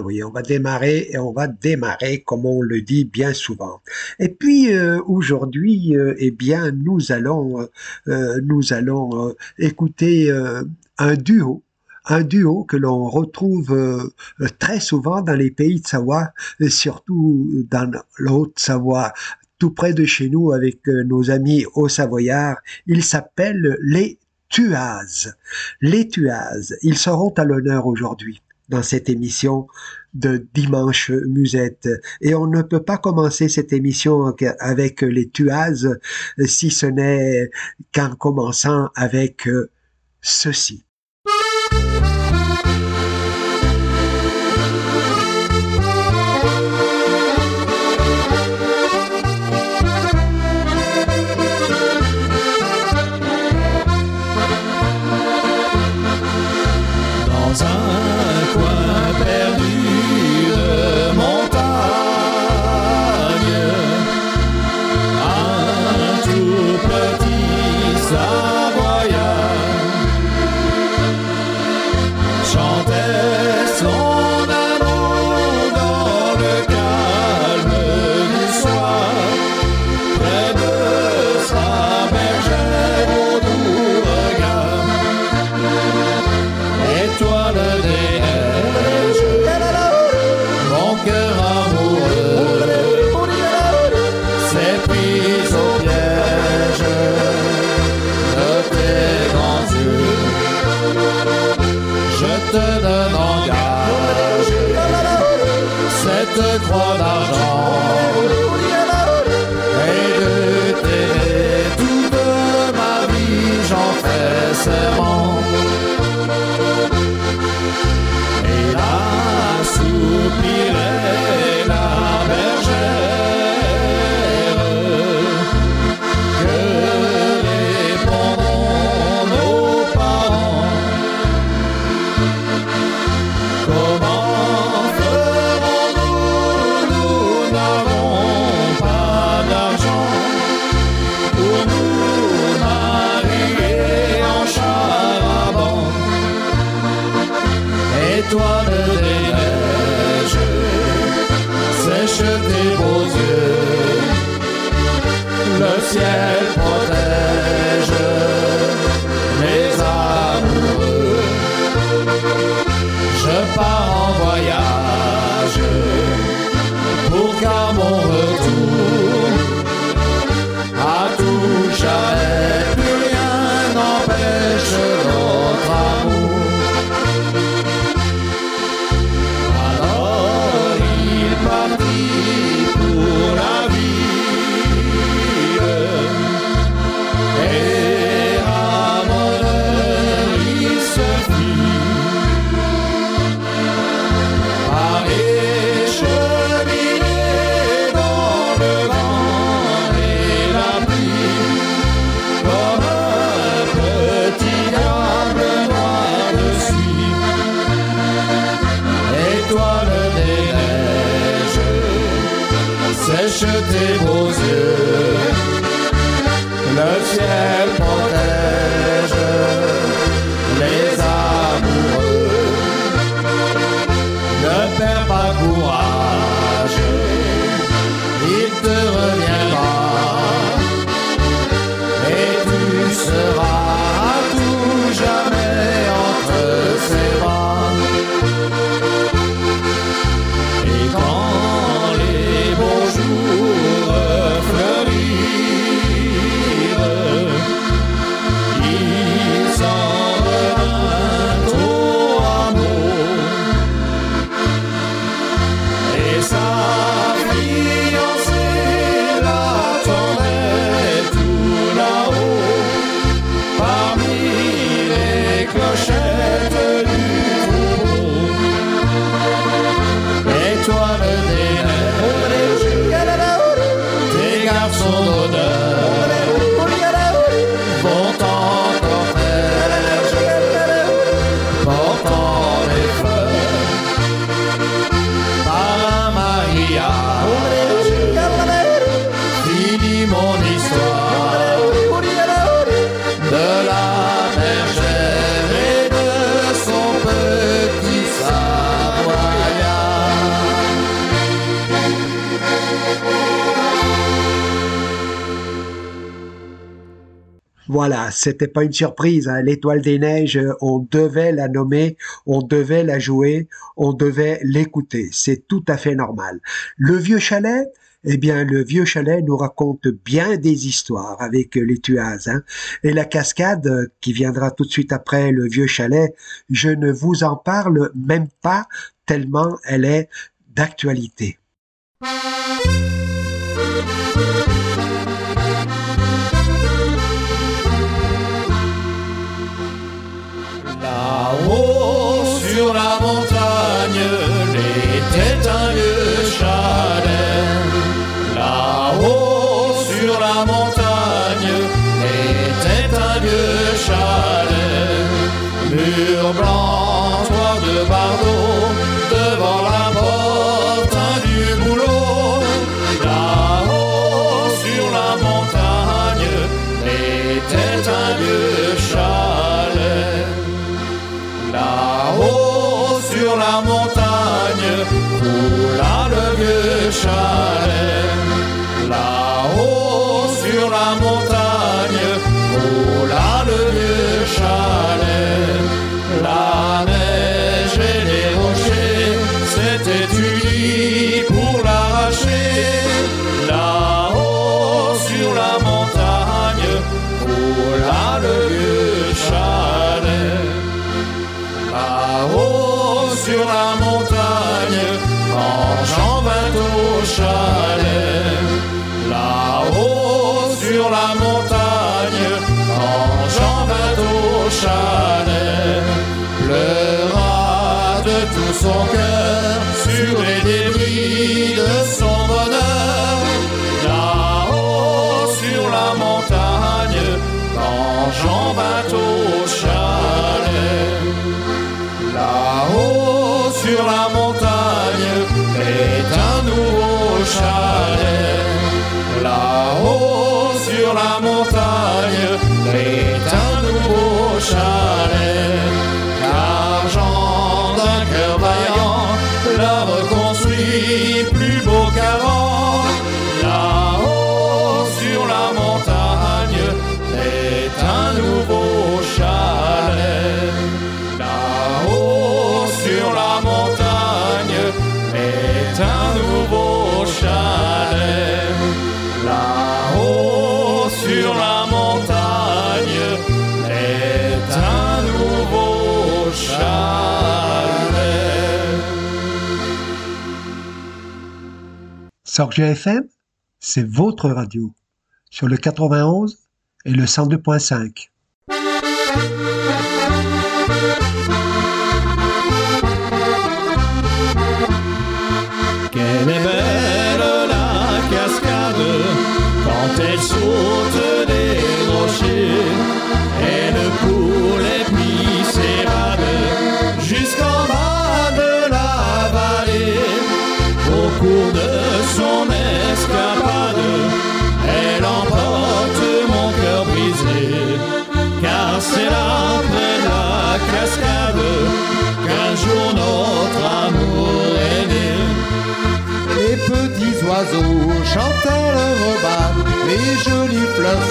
Oui, on va démarrer et on va démarrer comme on le dit bien souvent. Et puis euh, aujourd'hui, euh, eh bien nous allons euh, nous allons écouter un duo un duo que l'on retrouve très souvent dans les pays de Savoie, et surtout dans l'Haute-Savoie, tout près de chez nous avec nos amis au Savoyard. Ils s'appellent les Tuazes. Les Tuazes, ils seront à l'honneur aujourd'hui dans cette émission de Dimanche Musette. Et on ne peut pas commencer cette émission avec les Tuazes si ce n'est qu'en commençant avec euh, ceci. Voilà, c'était pas une surprise. Hein. L'étoile des neiges, euh, on devait la nommer, on devait la jouer, on devait l'écouter. C'est tout à fait normal. Le vieux chalet, eh bien, le vieux chalet nous raconte bien des histoires avec les tuases. Hein. Et la cascade, euh, qui viendra tout de suite après le vieux chalet, je ne vous en parle même pas tellement elle est d'actualité. Yeah. Sorge FM, c'est votre radio sur le 91 et le 102.5.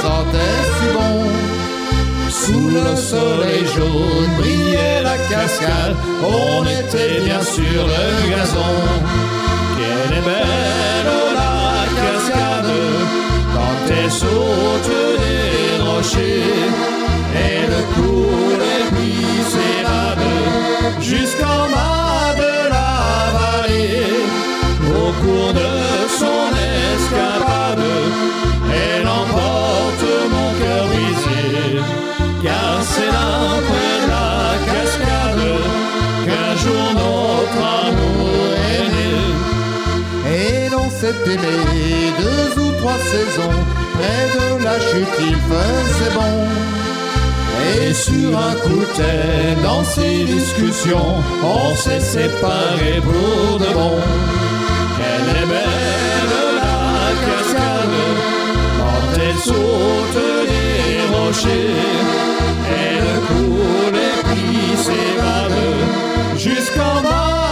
sentaient si bon. Sous le soleil jaune brillait la cascade, on était bien sur le gazon. Quelle est belle la cascade, quand elle saute des rochers, elle coule et puis jusqu'en bas de la vallée. Au cours de s'est deux ou trois saisons, près de la chute il faisait bon. Et sur un coup de tête, dans ces discussions, on s'est séparés pour de bon. Elle est belle la cascade, quand elle saute des rochers, elle coule et puis s'évade jusqu'en bas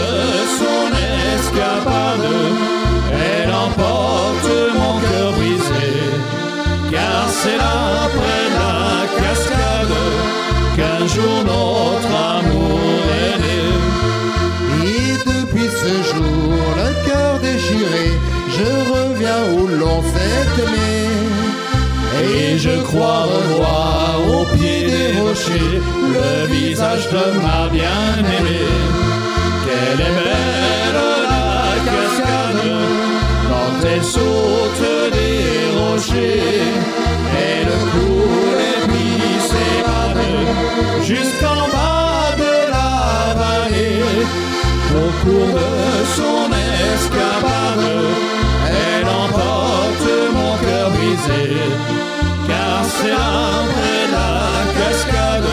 de son escapade, elle emporte mon cœur brisé, car c'est là la cascade qu'un jour notre amour est né. Et depuis ce jour, le cœur déchiré, je reviens où l'on s'est aimé. Et je crois revoir au pied des rochers le visage de ma bien-aimée. Quelle est belle la cascade quand elle saute des rochers. Elle coule et puis s'évade jusqu'en bas de la vallée. Au cours de son escapade, elle emporte mon cœur brisé. Car c'est après la cascade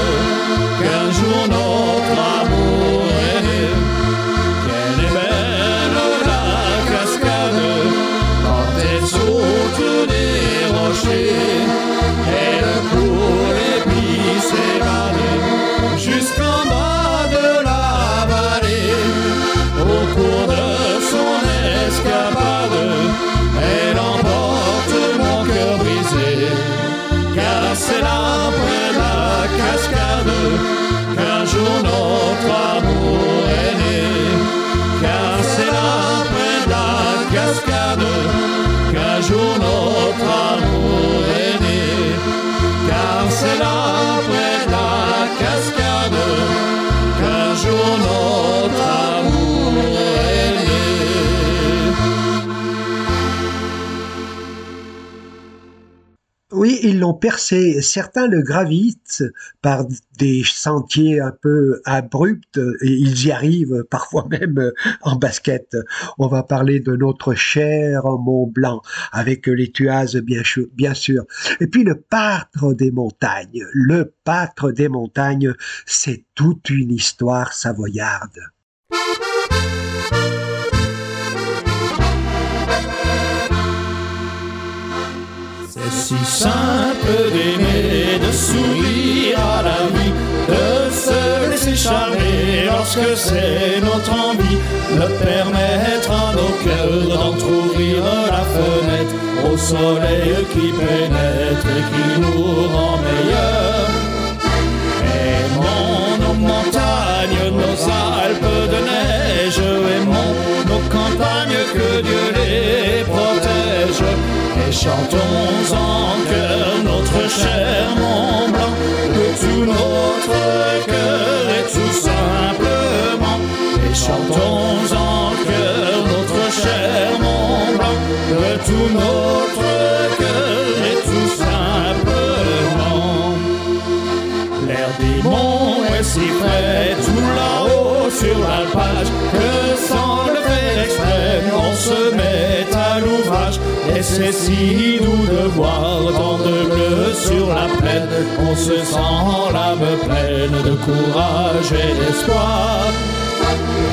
qu'un jour Elle coule et puis s'évade jusqu'en bas de la vallée. Au cours de son escapade, elle emporte mon cœur brisé. Car c'est là près de la cascade qu'un jour notre amour est né. Car c'est là près de la cascade qu'un jour l'ont percé. Certains le gravitent par des sentiers un peu abrupts et ils y arrivent parfois même en basket. On va parler de notre cher Mont Blanc avec les chou- bien sûr. Et puis le pâtre des montagnes. Le pâtre des montagnes, c'est toute une histoire savoyarde. Si simple d'aimer, de sourire à la vie, de se laisser charmer lorsque c'est notre envie, de permettre à nos cœurs d'entrouvrir la fenêtre au soleil qui pénètre et qui nous rend meilleurs. Chantons en cœur notre cher Mont Blanc, de tout notre cœur et tout simplement. Et chantons en cœur notre cher Mont Blanc de tout notre cœur et tout simplement. L'air des monts est si frais tout là-haut sur l'alpage que sans le faire exprès on se met c'est si doux de voir tant de bleu sur la plaine. On se sent l'âme pleine de courage et d'espoir.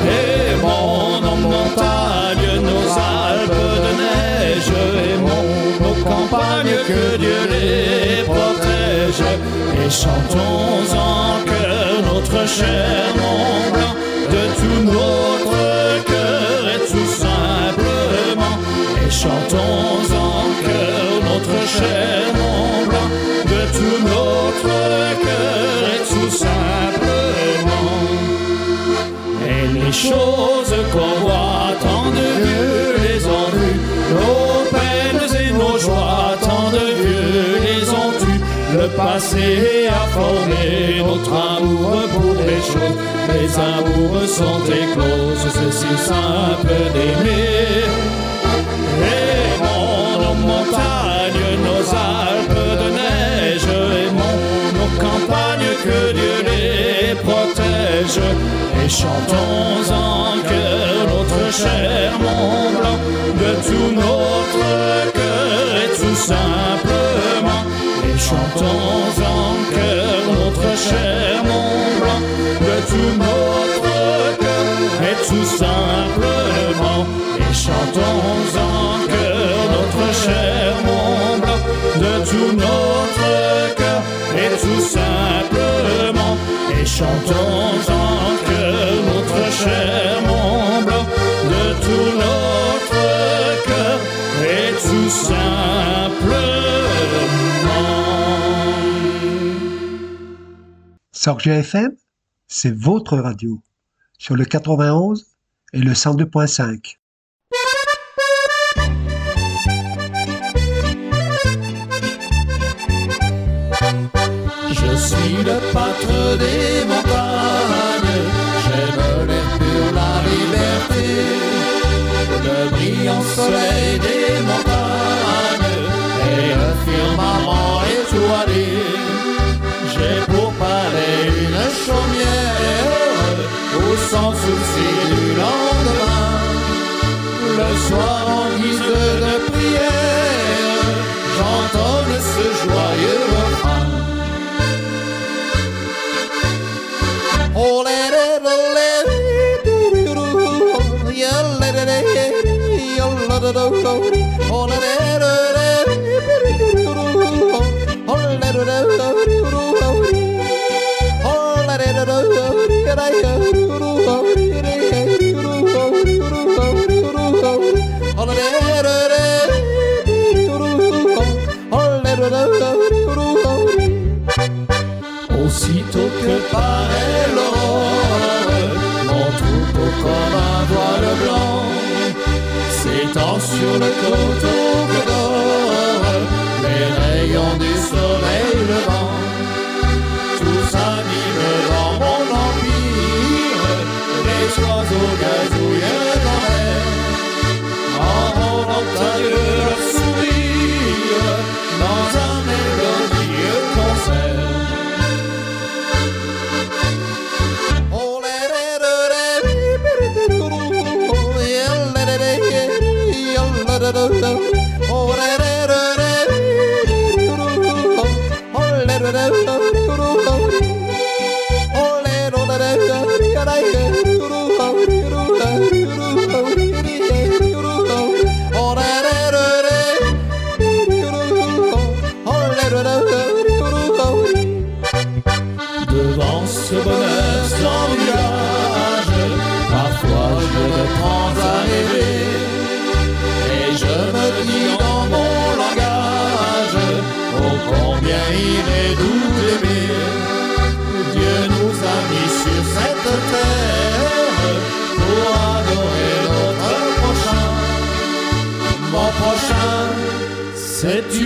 Et mon en montagne nos Alpes de neige et mon nos campagnes que Dieu les protège. Et chantons en cœur notre cher Mont Blanc de tout notre chantons en cœur notre cher Mont Blanc de tout notre cœur et tout simplement. Et les choses qu'on voit tant de vieux les ont vues nos peines et nos joies tant de vieux les ont tues. Le passé a formé notre amour pour les choses les amours sont écloses c'est si simple d'aimer chantons en cœur notre cher Mont Blanc de tout notre cœur et tout simplement. Et chantons en cœur notre cher Mont Blanc de tout notre cœur et tout simplement. Et chantons en cœur notre cher Mont Blanc de tout notre cœur et tout simplement. Et chantons en Sorgia FM, c'est votre radio. Sur le 91 et le 102.5. Je suis le pâtre des montagnes, j'aime l'air pur, la liberté, le brillant soleil des chaumière où sans souci du lendemain, le soir en guise de prière, j'entonne ce joyeux refrain. Oh,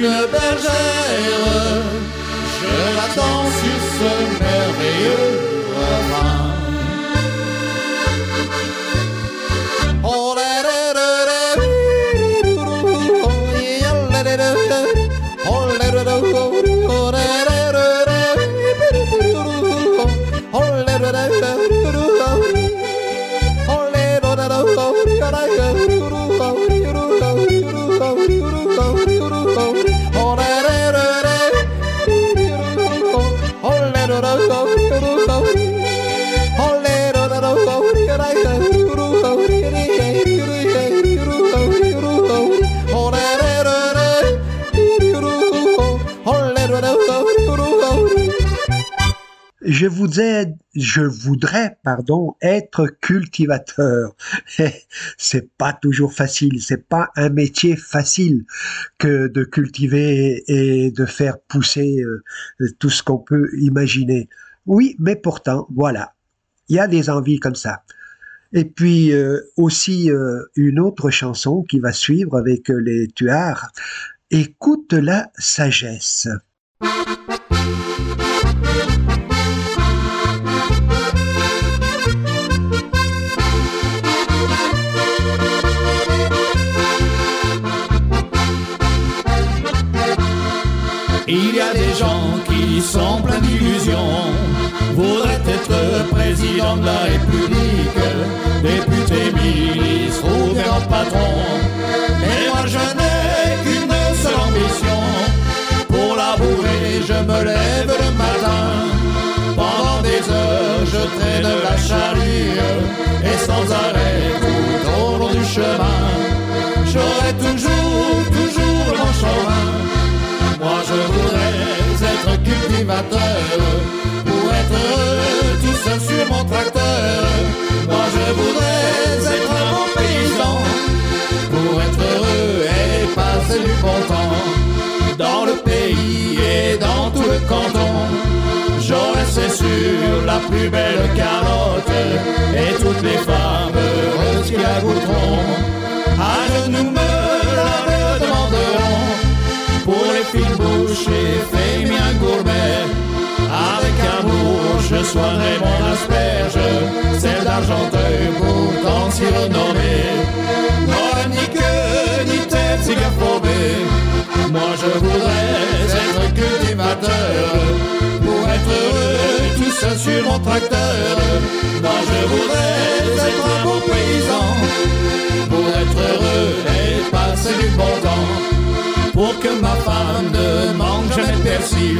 une bergère. Je voudrais, pardon, être cultivateur. c'est pas toujours facile, c'est pas un métier facile que de cultiver et de faire pousser euh, tout ce qu'on peut imaginer. Oui, mais pourtant, voilà, il y a des envies comme ça. Et puis euh, aussi euh, une autre chanson qui va suivre avec les tuards. Écoute la sagesse. Il y a des gens qui sont pleins d'illusions, voudraient être président de la République, député, ministre ou grand patron. Mais moi je n'ai qu'une seule ambition, pour l'avouer je me lève le matin. Pendant des heures je traîne la charrue, et sans arrêt tout au long du chemin, la plus belle carotte et toutes les femmes heureuses qui la goûteront. À genoux me la demanderont pour les fines bouches et gourmet. Avec amour, je soignerai mon asperge, celle d'Argenteuil, pourtant si renommée. N'aurait ni queue, ni tête, si Moi je voudrais être cultivateur, être tout seul sur mon tracteur. Moi je voudrais être un beau paysan, pour être heureux et passer du bon temps pour que ma femme ne manque jamais de persil.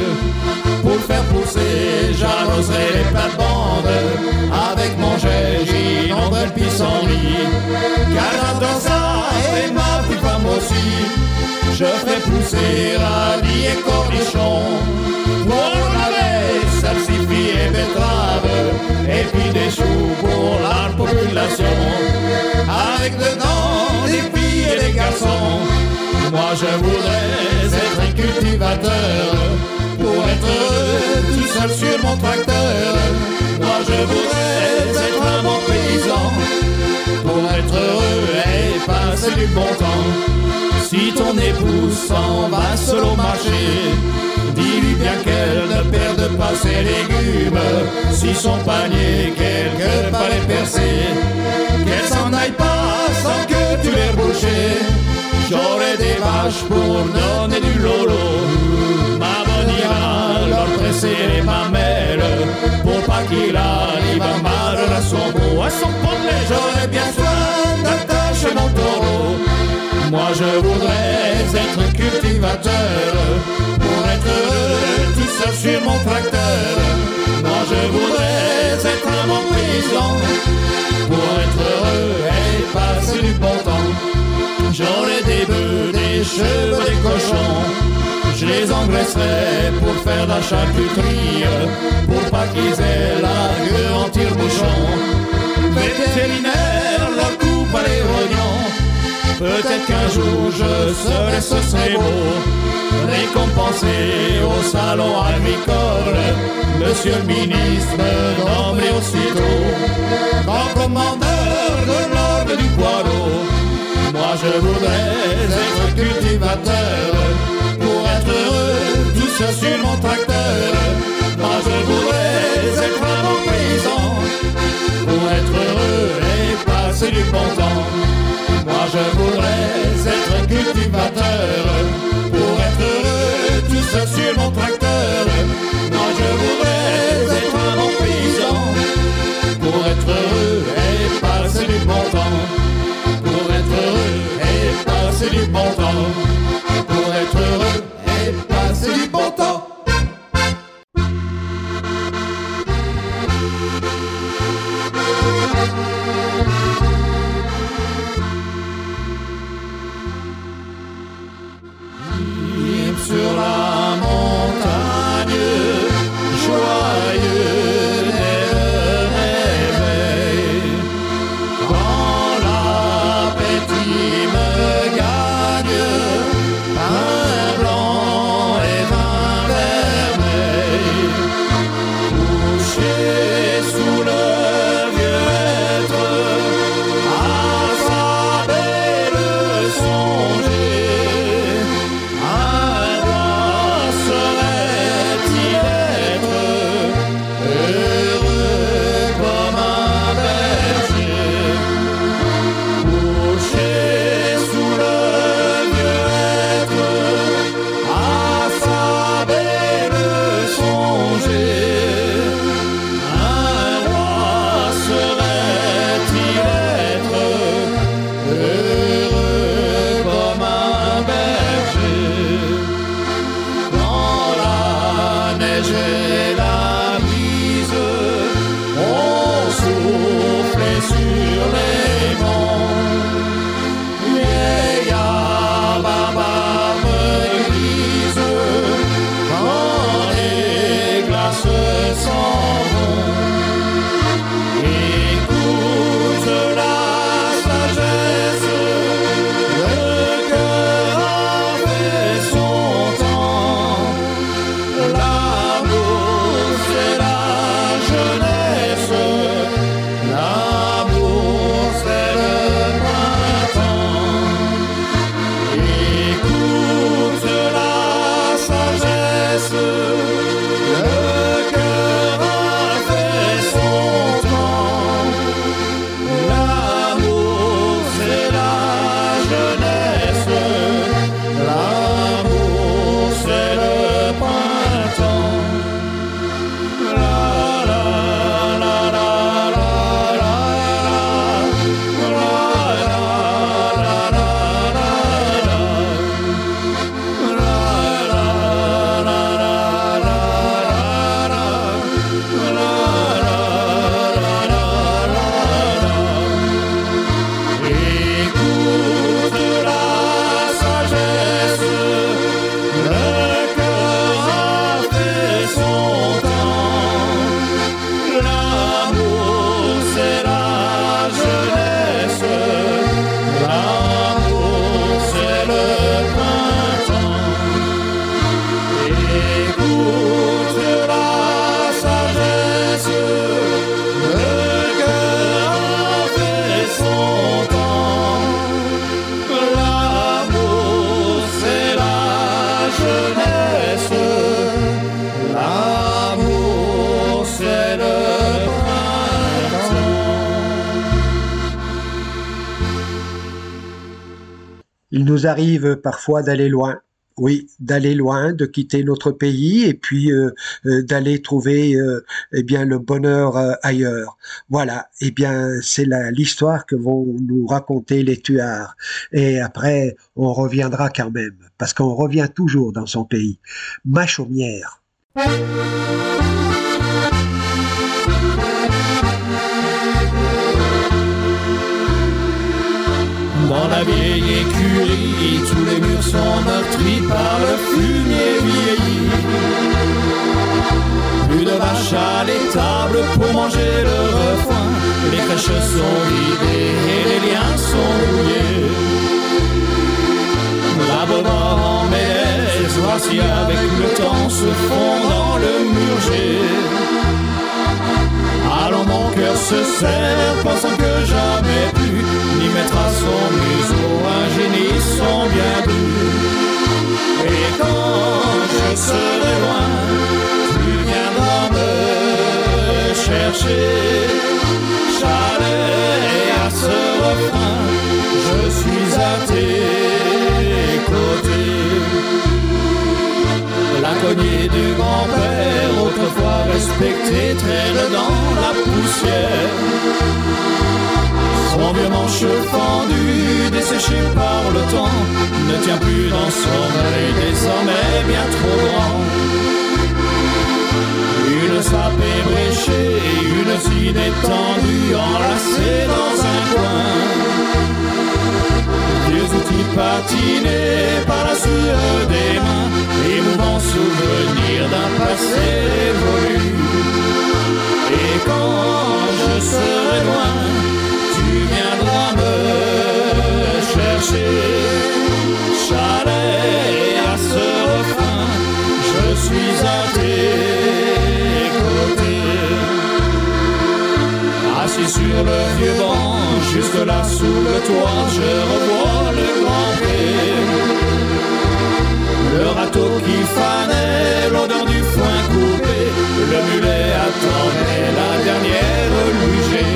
Pour faire pousser, j'arroserai les plates-bandes. Avec mon jet, j'inonderai le pissenlit. Car dans ça, et ma petite femme aussi, je ferai pousser radis et cornichons. Pour laver, salsifis et betteraves, et puis des choux pour la population. Avec dedans des filles et des garçons. Moi je voudrais être un cultivateur être tout seul sur mon tracteur. Moi je voudrais être un bon paysan pour être heureux et passer du bon temps. Si ton épouse s'en va seul au marché, dis-lui bien qu'elle ne perde pas ses légumes. Si son panier quelque part est percé, qu'elle s'en aille pas sans que tu l'aies bouché. J'aurai des vaches pour donner du lolo. Ma bonne ira leur presser les mamelles pour pas qu'il arrive à mal à son à son poney. J'aurais bien soin d'attacher mon taureau. Moi je voudrais être cultivateur pour être heureux tout seul sur mon tracteur. Moi je voudrais être bon paysan pour être heureux et passer du bon temps. J'aurai des bœufs, des chevaux, des cochons. Je les engraisserai pour faire la charcuterie, pour pas qu'ils aient la gueule en tire-bouchon. Vétérinaire, leur coupe à les rognons. Peut-être qu'un jour je serai, ce serait beau, récompensé au salon agricole. Monsieur le ministre nommerait aussitôt grand commandeur de l'ordre du poireau. Moi je voudrais être cultivateur heureux tout seul sur mon tracteur. Moi je voudrais être un bon paysan pour être heureux et passer du bon temps. Moi je voudrais être cultivateur pour être heureux tout seul sur mon tracteur. Moi je voudrais être un bon paysan pour être heureux et passer du bon temps. Pour être heureux et passer du bon temps. Pour être heureux et arrive parfois d'aller loin, oui, d'aller loin, de quitter notre pays et puis euh, euh, d'aller trouver euh, eh bien le bonheur ailleurs. Voilà, eh bien c'est l'histoire que vont nous raconter les tuards. Et après, on reviendra quand même, parce qu'on revient toujours dans son pays. Ma chaumière. Dans la vieille écurie, tous les murs sont meurtris par le fumier vieilli. Plus de vaches à l'étable pour manger le refrain. Les crèches sont vidées et les liens sont rouillés. La bonne en malaise, voici avec le temps se fond dans le murger. Alors mon cœur se serre, pensant que jamais mettre à son museau un génie son bien doux. Et quand je serai loin, tu viendras me chercher. Chalet à ce refrain, je suis à tes côtés. La cognée du grand-père, autrefois respecté, traîne dans la poussière. Son vieux manche fendu, desséché par le temps, ne tient plus dans son œil, désormais bien trop grand. Une sape bréchée, une scie étendue, enlacée dans un coin. Vieux outils patinés par la sueur des mains émouvant souvenir d'un passé évolué. Et quand je serai loin, me chercher. Chalet à ce refrain, je suis à tes côtés. Assis sur le vieux banc, juste là sous le toit, je revois le grand le râteau qui fanait, l'odeur du foin coupé, le mulet attendait la dernière lugée.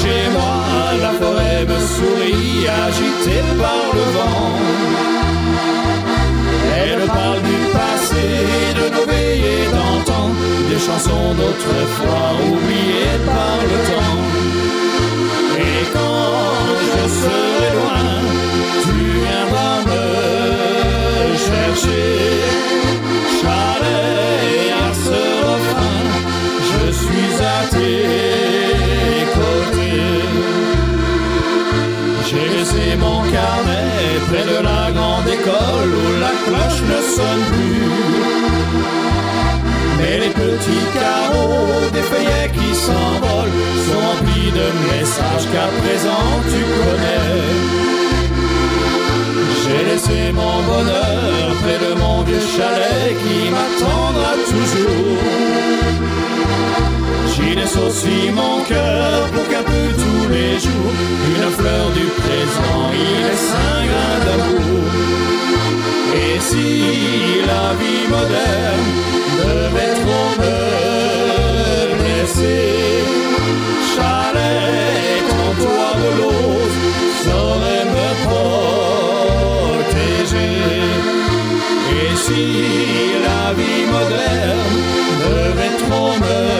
Chez moi, la forêt me sourit, agitée par le vent. Elle parle du passé, de nos veillées d'antan, des chansons d'autrefois oubliées par le temps. Et quand je serai loin, chercher carnet près de la grande école où la cloche ne sonne plus. Mais les petits carreaux des feuillets qui s'envolent sont remplis de messages qu'à présent tu connais. J'ai laissé mon bonheur près de mon vieux chalet qui m'attendra toujours. Laisse aussi mon cœur pour qu'un peu tous les jours, une fleur du présent il laisse un grain d'amour. Et si la vie moderne devait trop me blesser, chalet, ton toit de l'eau saurait me prendre. Et si la vie moderne devait trop me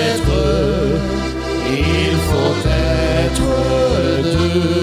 deux.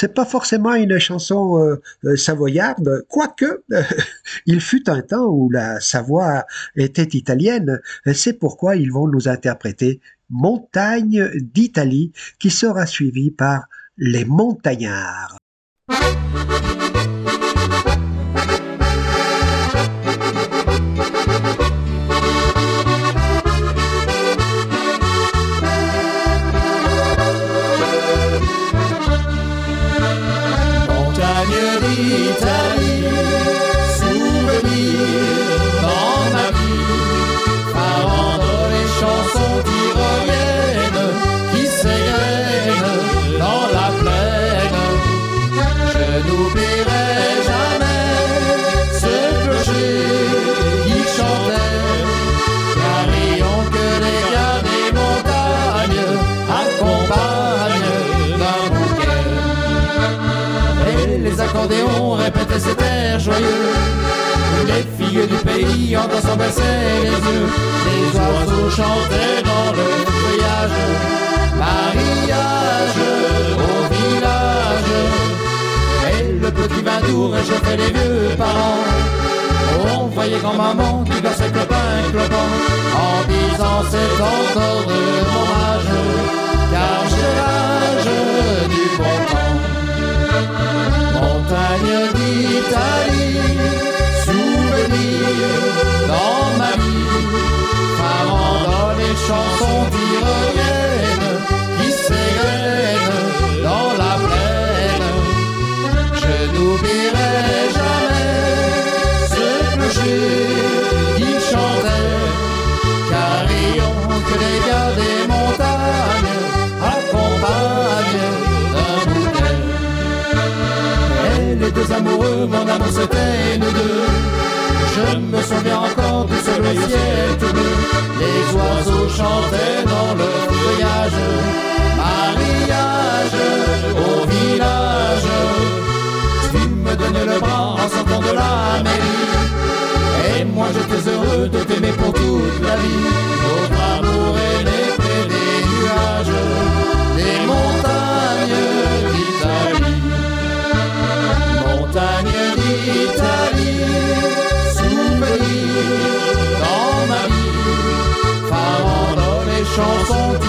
C'est pas forcément une chanson euh, euh, savoyarde, quoique euh, il fut un temps où la Savoie était italienne. C'est pourquoi ils vont nous interpréter Montagne d'Italie, qui sera suivi par Les Montagnards. Répétaient cet joyeux. Les filles du pays en dansant baissaient les yeux. Les oiseaux chantaient dans le feuillage. Mariage au village. Et le petit vin doux réchauffait les vieux parents. On voyait grand-maman qui dansait clopin clopin d'Italie, souvenir dans ma vie, dans les chansons mon amour c'était nous deux. Je me souviens encore du seul le ciel tout. Les oiseaux chantaient dans le feuillage. Mariage au village. Tu me donnais le bras en sortant de la mairie. Et moi j'étais heureux de t'aimer pour toute la vie. Notre amour est né des nuages, des montagnes dans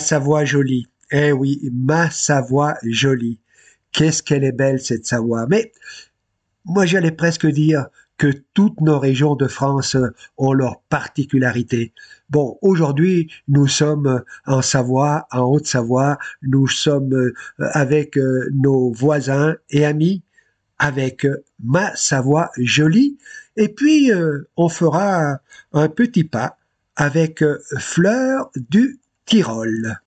Savoie jolie. Eh oui, ma Savoie jolie. Qu'est-ce qu'elle est belle cette Savoie. Mais moi j'allais presque dire que toutes nos régions de France ont leurs particularités. Bon, aujourd'hui, nous sommes en Savoie, en Haute-Savoie, nous sommes euh, avec euh, nos voisins et amis, avec ma Savoie jolie, et puis euh, on fera un petit pas avec Fleur du Tyrol.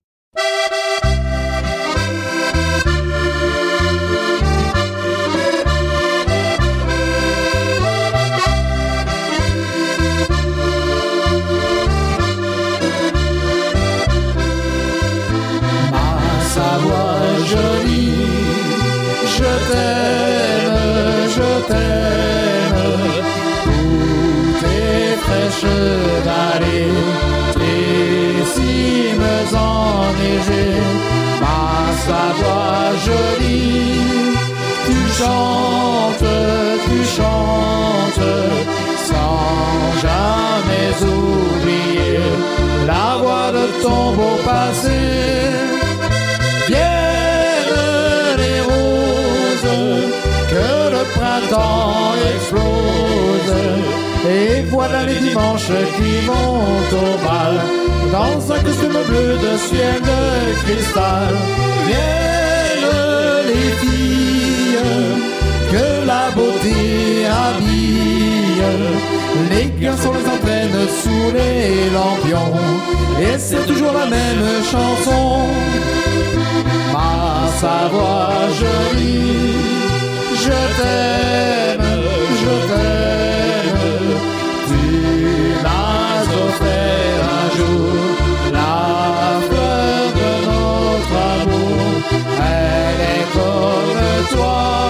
Voilà les dimanches qui vont au bal. Dans un costume bleu de ciel de cristal Viennent les filles que la beauté habille. Les garçons les entraînent sous les lampions Et c'est toujours la même chanson. Ma Savoie jolie Je t'aime, je t'aime comme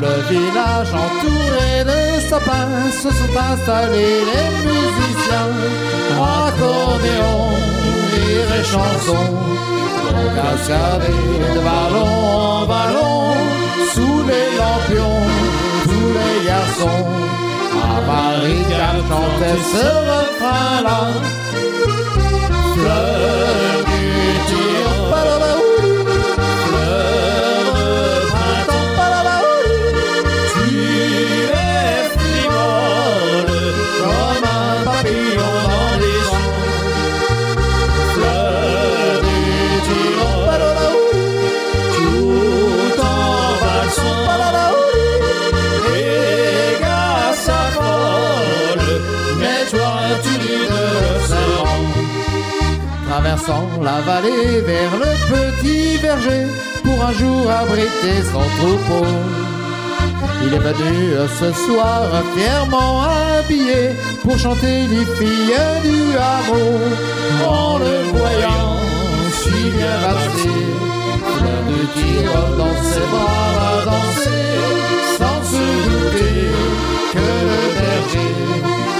l'humble village entouré de sapins se sont installés les musiciens. Accordéon, rire et chansons, cascadés de ballon en ballon, sous les lampions, tous les garçons. À Paris, chantait ce refrain-là? Traversant la vallée vers le petit verger pour un jour abriter son troupeau. Il est venu ce soir fièrement habillé pour chanter les filles du hameau. En le voyant si bien rasé, plein de tigre dans ses bras va danser, sans se douter que le berger,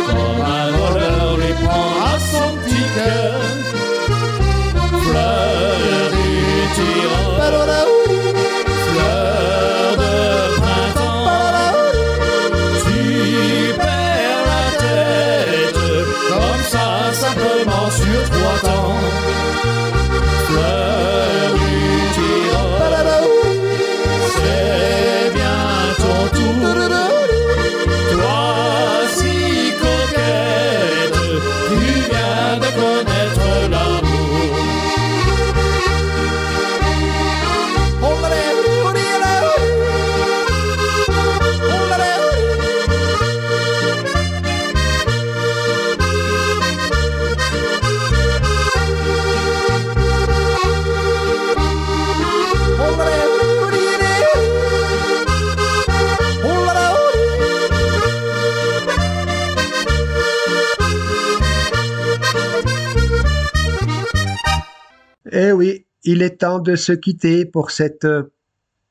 comme un voleur, les prend à son petit cœur. Fleur du Tyrol, il est temps de se quitter pour cette euh,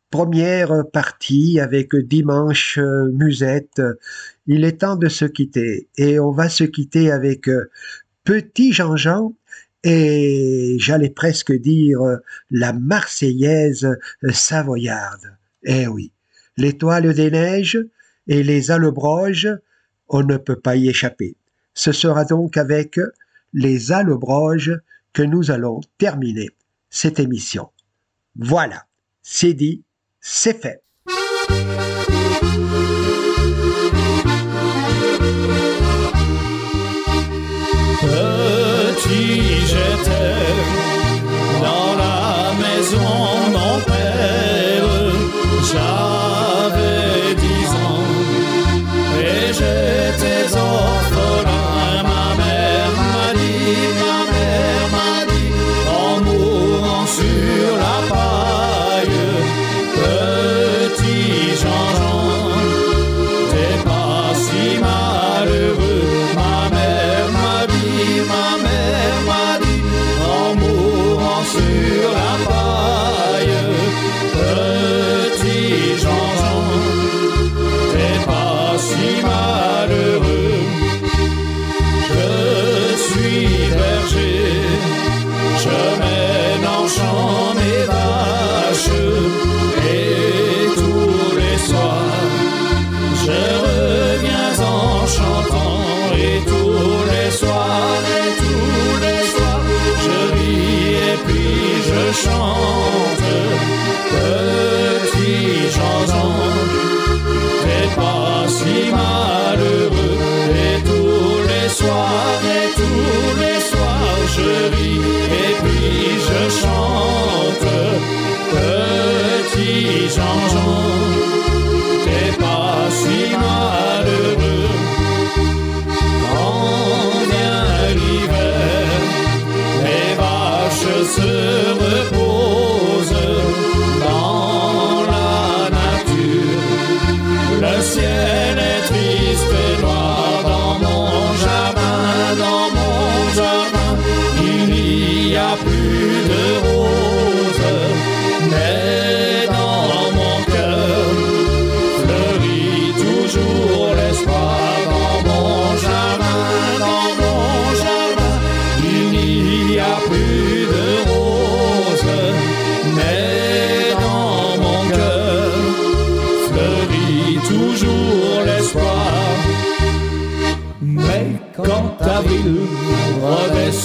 première partie avec Dimanche euh, Musette. Il est temps de se quitter et on va se quitter avec euh, Petit Jean-Jean et j'allais presque dire la Marseillaise savoyarde. Eh oui, l'étoile des neiges et les allobroges, on ne peut pas y échapper. Ce sera donc avec les allobroges que nous allons terminer cette émission. Voilà, c'est dit, c'est fait.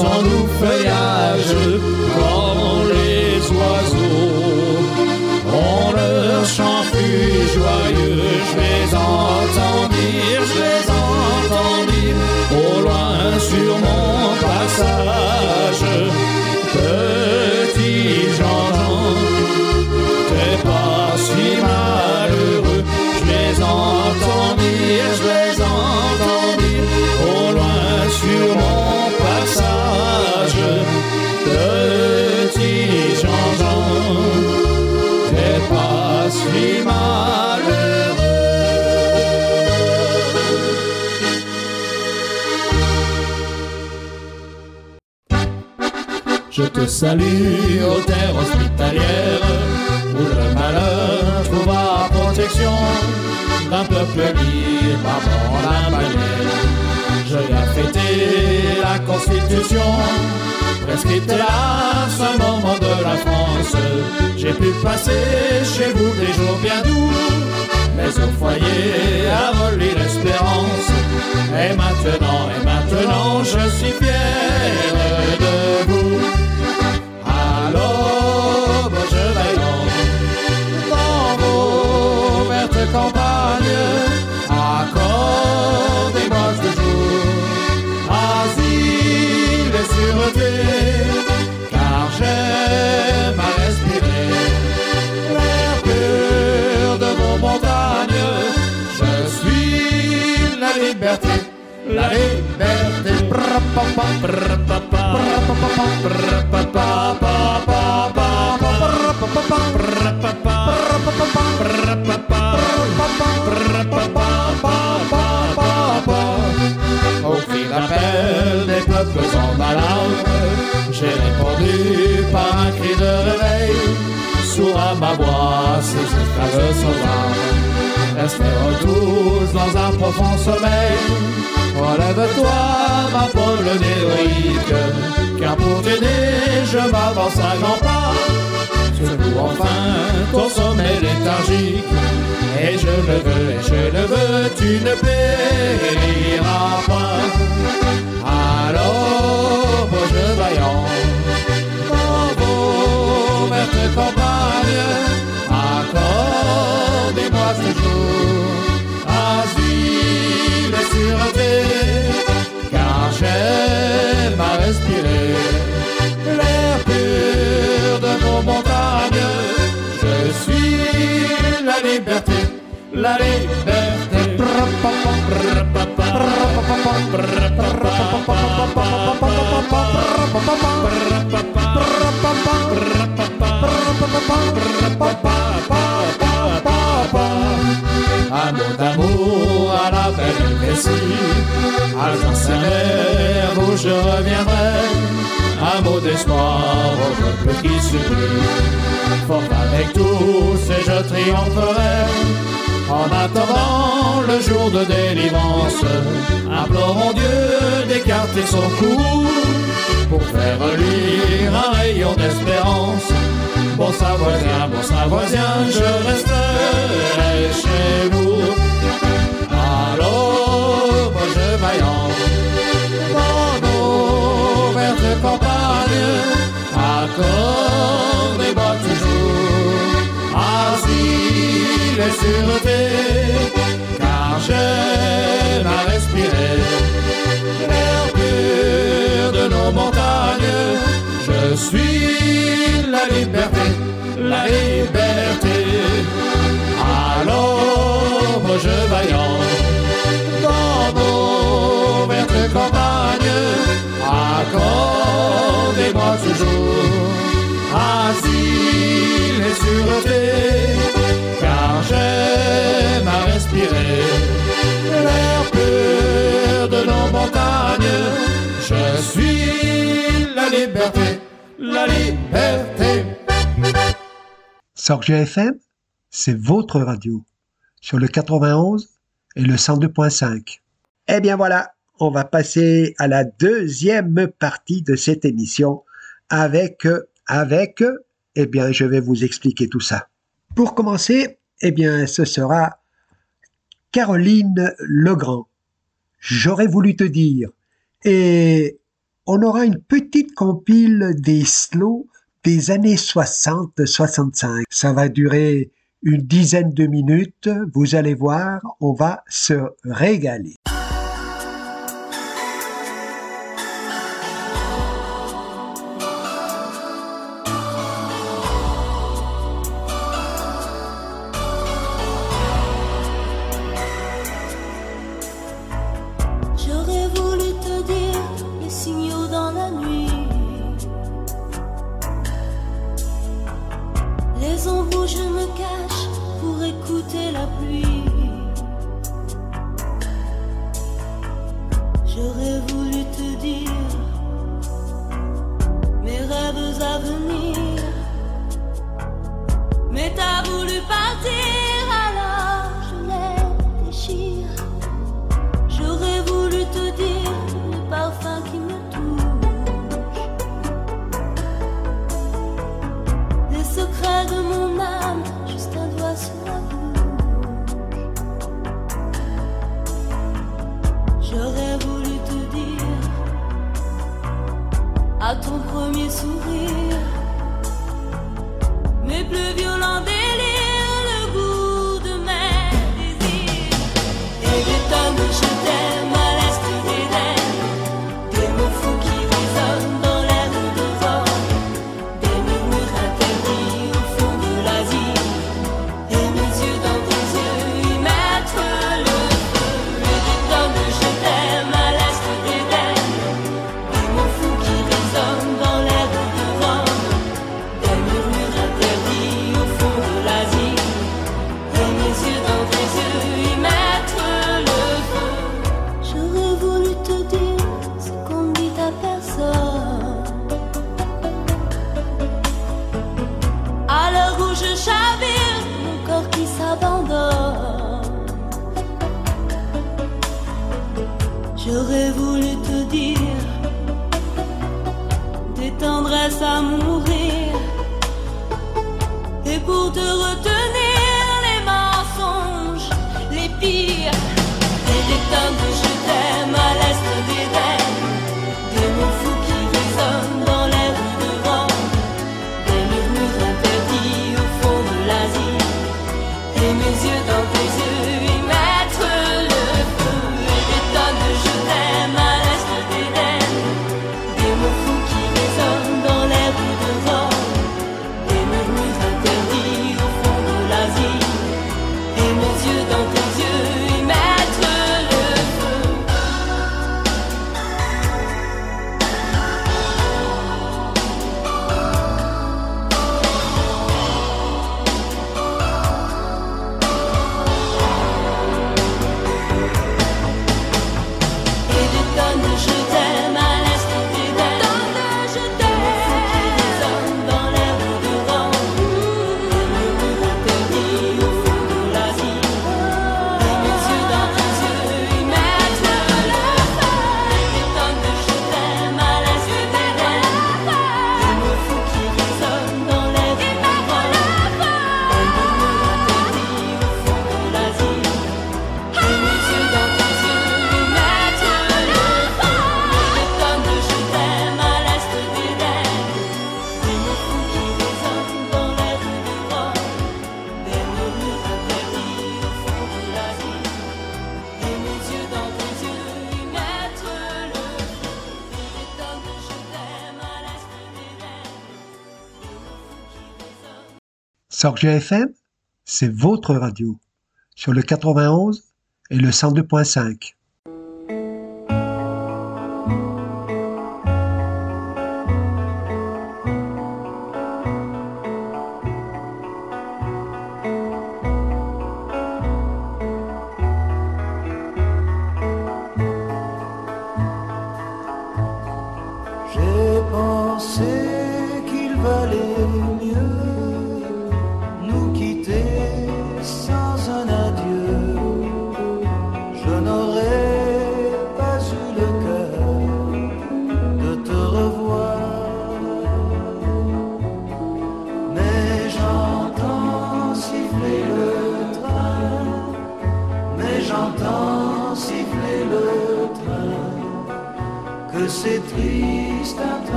Son doux feuillage, quand les oiseaux. Ont leur chant plus joyeux, je les entends dire, je les entends dire, au loin sur mon passage, Salue aux terres hospitalières où le malheur trouva protection d'un peuple libre avant la bannière. Je viens fêter la Constitution, prescrite à ce moment de la France. J'ai pu passer chez vous des jours bien doux, mais au foyer a volé l'espérance. Et maintenant, et maintenant, je suis fier Au cri d'appel des peuples en malade, j'ai répondu par un cri de réveil. Sourd à ma voix, ces esclaves sauvages resteront tous dans un profond sommeil. Relève-toi, ma pauvre héroïque, car pour t'aider, je m'avance à grands pas. Secoue enfin ton sommeil léthargique, et je le veux, et je le veux, tu ne périras pas. Alors, beau jeu vaillant, dans vos campagnes, accordez-moi toujours asile et sûreté, car j'aime à respirer l'air pur de nos montagnes. Je suis la liberté, la liberté. D'amour à la belle vessie, Alsace vers où je reviendrai. Un mot d'espoir au peuple qui supplie. Fort avec tous et je triompherai. En attendant le jour de délivrance, implorons Dieu d'écarter son cou pour faire luire un rayon d'espérance. Bon Savoisien, bon Savoisien, je resterai chez vous. L'aube, je vaillant dans nos vertes campagnes, accordez-moi toujours asile et sûreté, car j'aime à respirer l'air pur de nos montagnes. Suis la liberté, la liberté. L'aube, je vaillant dans nos vertes campagnes, accordez-moi toujours asile et sûreté, car j'aime à respirer l'air pur de nos montagnes. Je suis la liberté, la liberté. FM, c'est votre radio, sur le 91 et le 102.5. Eh bien voilà, on va passer à la deuxième partie de cette émission avec, avec, eh bien, je vais vous expliquer tout ça. Pour commencer, eh bien, ce sera Caroline Legrand. J'aurais voulu te dire. Et on aura une petite compile des slows des années 60-65. Ça va durer une dizaine de minutes. Vous allez voir, on va se régaler. Sorge FM, c'est votre radio sur le 91 et le 102.5.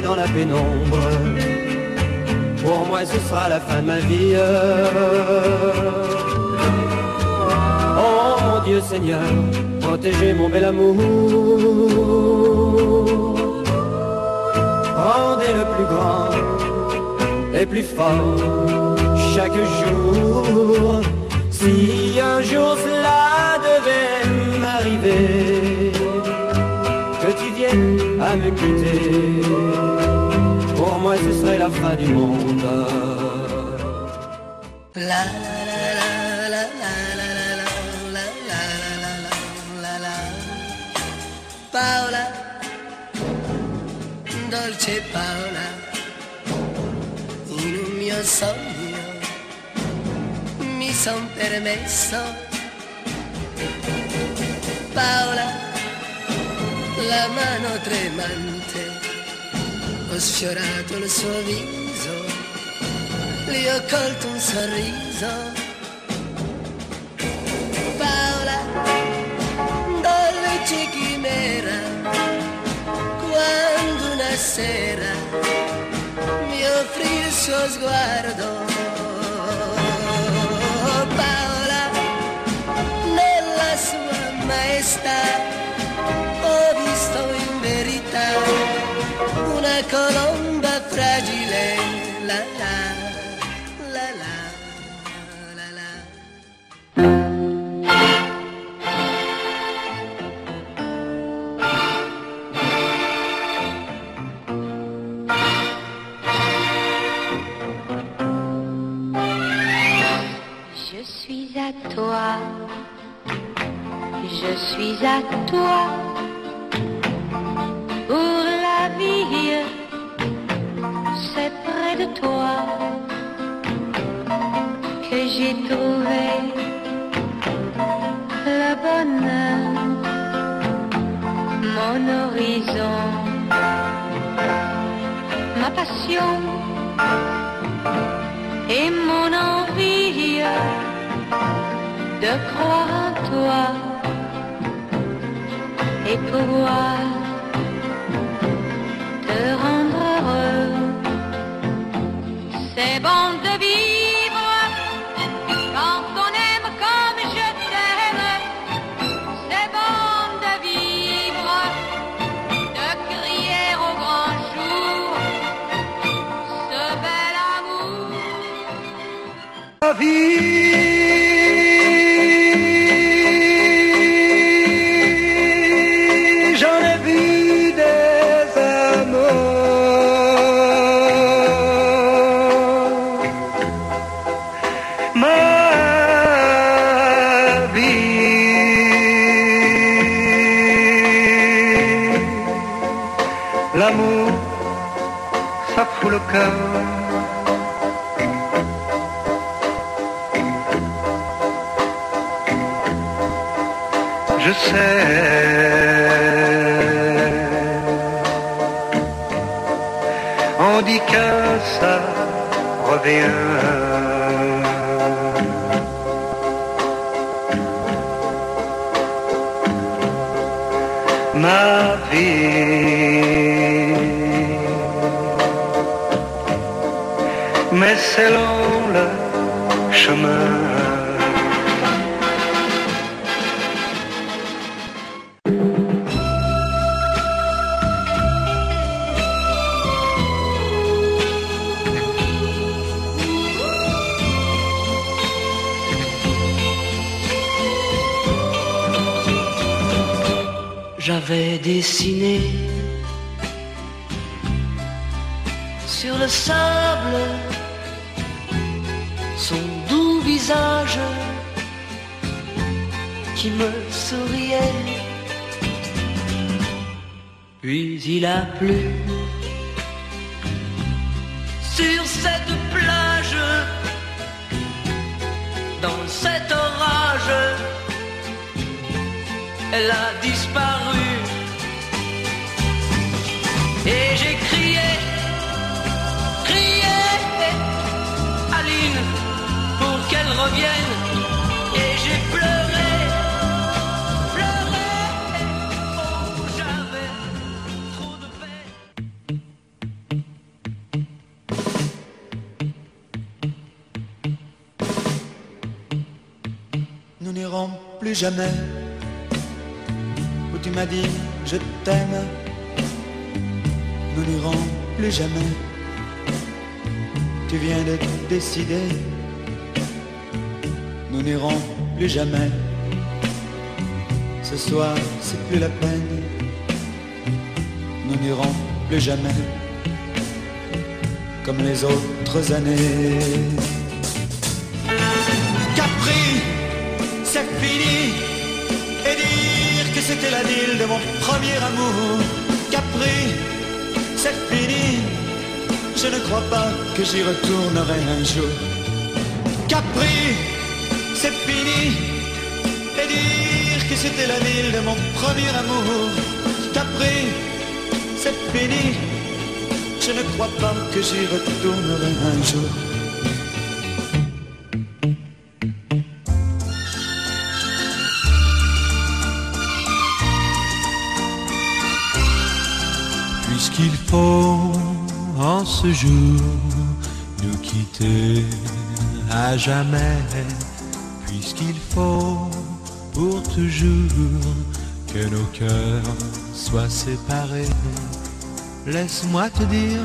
dans la pénombre. Pour moi, ce sera la fin de ma vie. Oh mon Dieu Seigneur, protégez mon bel amour. Rendez-le plus grand et plus fort chaque jour. Si un jour cela devait m'arriver. à me quitter. Pour moi, ce serait la fin du monde. La, la, la, Paola, dolce Paola, in un mio sogno mi son permesso. Paola, la mano tremante, ho sfiorato il suo viso, gli ho colto un sorriso. Paola, dolce chimera, quando una sera mi offrì il suo sguardo. Suis à toi. Pour la vie, c'est près de toi que j'ai trouvé le bonheur, mon horizon, ma passion et mon envie de croire en toi et pouvoir te rendre heureux. C'est bon de vivre cœur. je sais. On dit que ça revient. Dessiné sur le sable son doux visage qui me souriait. Puis il a plu sur cette plage, dans cet orage elle a disparu. Et j'ai pleuré, pleuré, oh, j'avais trop de peine. nous n'irons plus jamais où tu m'as dit je t'aime. Nous n'irons plus jamais. Tu viens de décider. Nous n'irons plus jamais. Ce soir, c'est plus la peine. Nous n'irons plus jamais. Comme les autres années. fini. Et dire que c'était la ville de mon premier amour. Capri, c'est fini. Je ne crois pas que j'y retournerai un jour. Capri, c'est fini. Et dire que c'était la ville de mon premier amour. Capri, c'est fini. Je ne crois pas que j'y retournerai un jour. Puisqu'il faut en ce jour nous quitter à jamais, puisqu'il faut pour toujours que nos cœurs soient séparés. Laisse-moi te dire,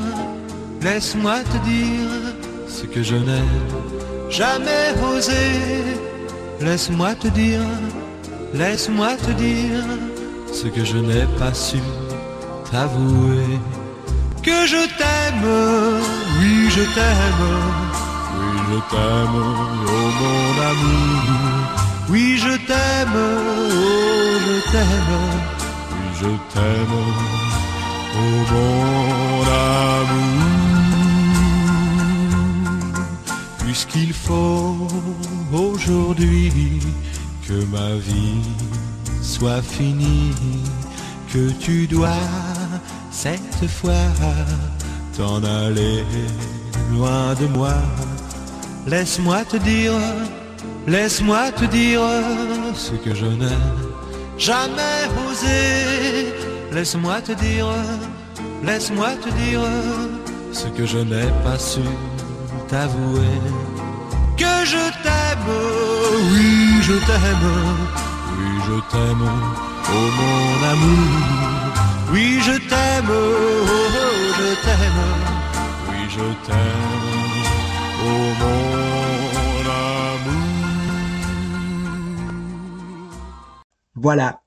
laisse-moi te dire ce que je n'ai jamais osé. Laisse-moi te dire, laisse-moi te dire ce que je n'ai pas su t'avouer. Que je t'aime, oui je t'aime, je t'aime, oh mon amour. Oui je t'aime, oh je t'aime, oui je t'aime, oh mon amour. Puisqu'il faut aujourd'hui que ma vie soit finie, que tu dois cette fois t'en aller loin de moi. Laisse-moi te dire, laisse-moi te dire ce que je n'ai jamais osé. Laisse-moi te dire, laisse-moi te dire ce que je n'ai pas su t'avouer. Que je t'aime, oui je t'aime, oui je t'aime, oh mon amour. Oui, je t'aime, oh, oh, je t'aime, oui, je t'aime, Voilà,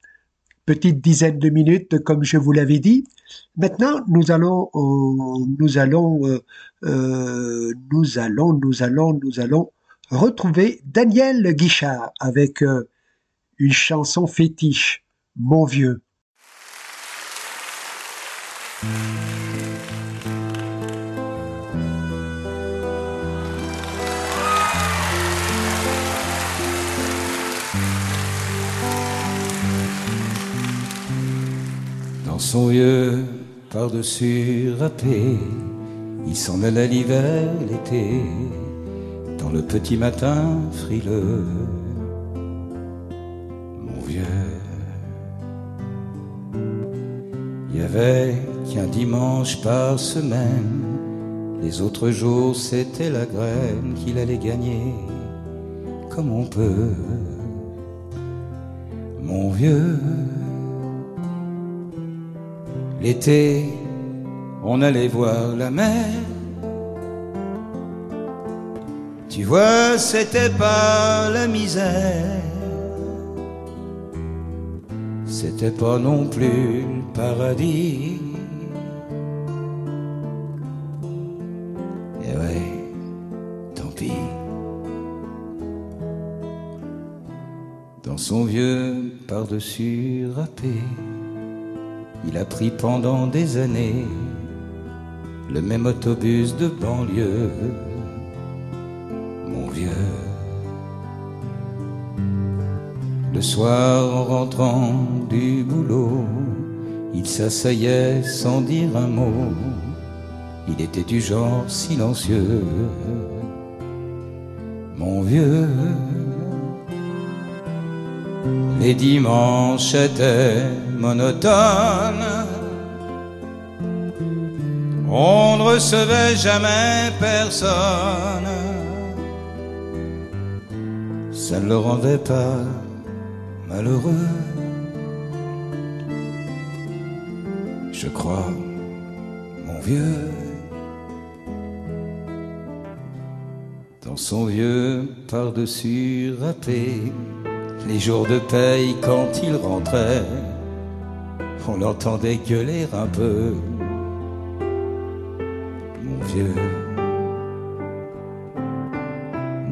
petite dizaine de minutes, comme je vous l'avais dit. Maintenant, nous allons, euh, nous allons, euh, euh, nous allons, nous allons, nous allons retrouver Daniel Guichard avec une chanson fétiche, Mon vieux. Son vieux par-dessus râpé, il s'en allait l'hiver, l'été, dans le petit matin frileux. Mon vieux, il y avait qu'un dimanche par semaine, les autres jours c'était la graine qu'il allait gagner, comme on peut. Mon vieux, L'été, on allait voir la mer. Tu vois, c'était pas la misère. C'était pas non plus le paradis. Et ouais, tant pis. Dans son vieux par-dessus râpé. Il a pris pendant des années le même autobus de banlieue, mon vieux. Le soir, en rentrant du boulot, il s'asseyait sans dire un mot. Il était du genre silencieux, mon vieux. Les dimanches étaient monotones. On ne recevait jamais personne. Ça ne le rendait pas malheureux. Je crois, mon vieux, dans son vieux par-dessus râpé les jours de paye quand il rentrait, on l'entendait gueuler un peu. Mon vieux,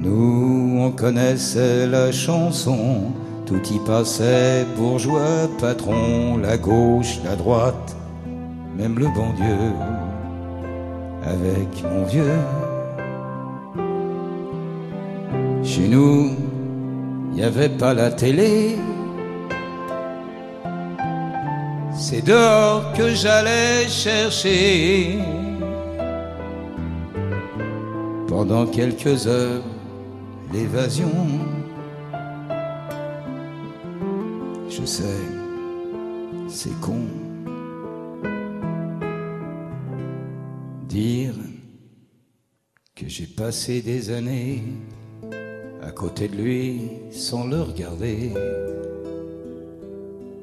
nous on connaissait la chanson, Tout y passait, bourgeois, patron, la gauche, la droite, même le bon Dieu, avec mon vieux. Chez nous, il n'y avait pas la télé. C'est dehors que j'allais chercher. Pendant quelques heures, l'évasion. Je sais, c'est con. Dire que j'ai passé des années à côté de lui sans le regarder.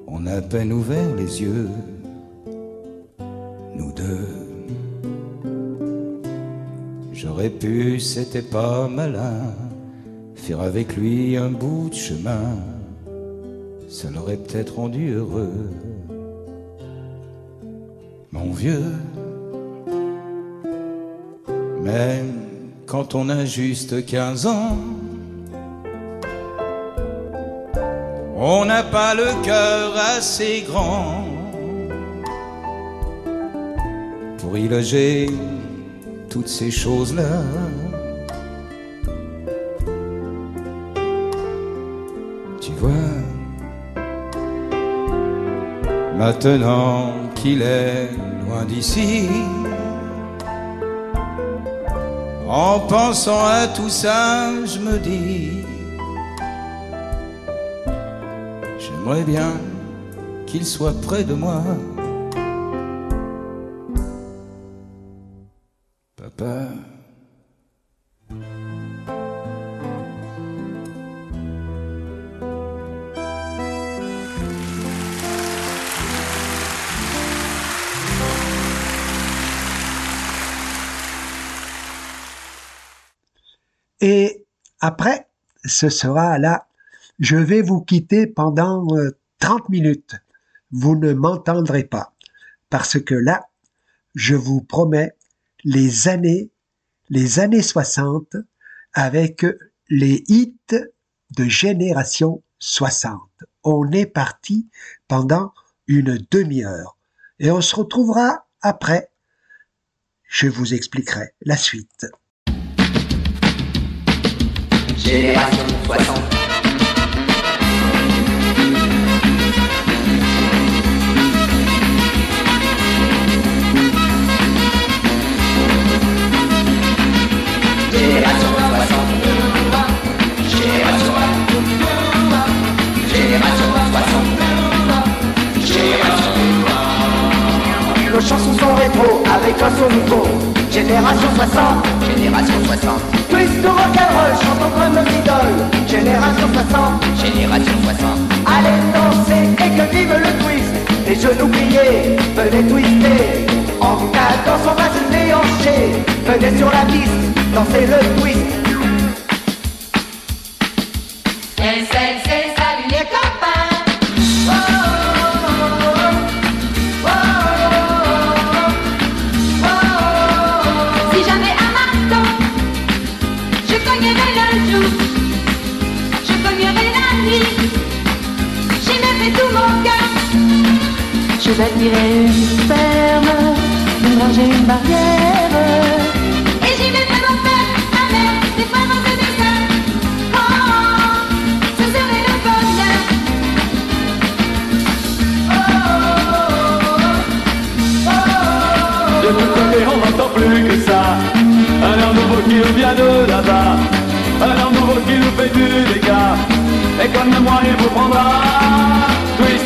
On a à peine ouvert les yeux, nous deux. J'aurais pu, c'était pas malin, faire avec lui un bout de chemin. Ça l'aurait peut-être rendu heureux. Mon vieux, même quand on a juste 15 ans, on n'a pas le cœur assez grand pour y loger toutes ces choses-là. Tu vois, maintenant qu'il est loin d'ici, en pensant à tout ça, je me dis, j'aimerais bien qu'il soit près de moi. Papa. Et après, ce sera là, je vais vous quitter pendant euh, 30 minutes. Vous ne m'entendrez pas. Parce que là, je vous promets les années, les années 60 avec les hits de génération 60. On est parti pendant une demi-heure et on se retrouvera après. Je vous expliquerai la suite. Génération 60. Nos chansons sont rétro avec un son nouveau. Génération 60. Génération 60. Twist de rock'n'roll, chantons comme nos idoles. Génération 60. Génération 60. Allez danser et que vive le twist. Les genoux pliés, venez twister. En cadence, on va se déhancher. Venez sur la piste, dansez le twist. Je bâtirais une ferme, et une barrière. Et j'y mettrais mon père, ma mère, des frères et des sœurs. Oh, ce serait le bonheur. De tous côtés on n'entend plus que ça Un air nouveau qui nous vient de là-bas Un air nouveau qui nous fait du dégât Et comme moi il vous prendra twist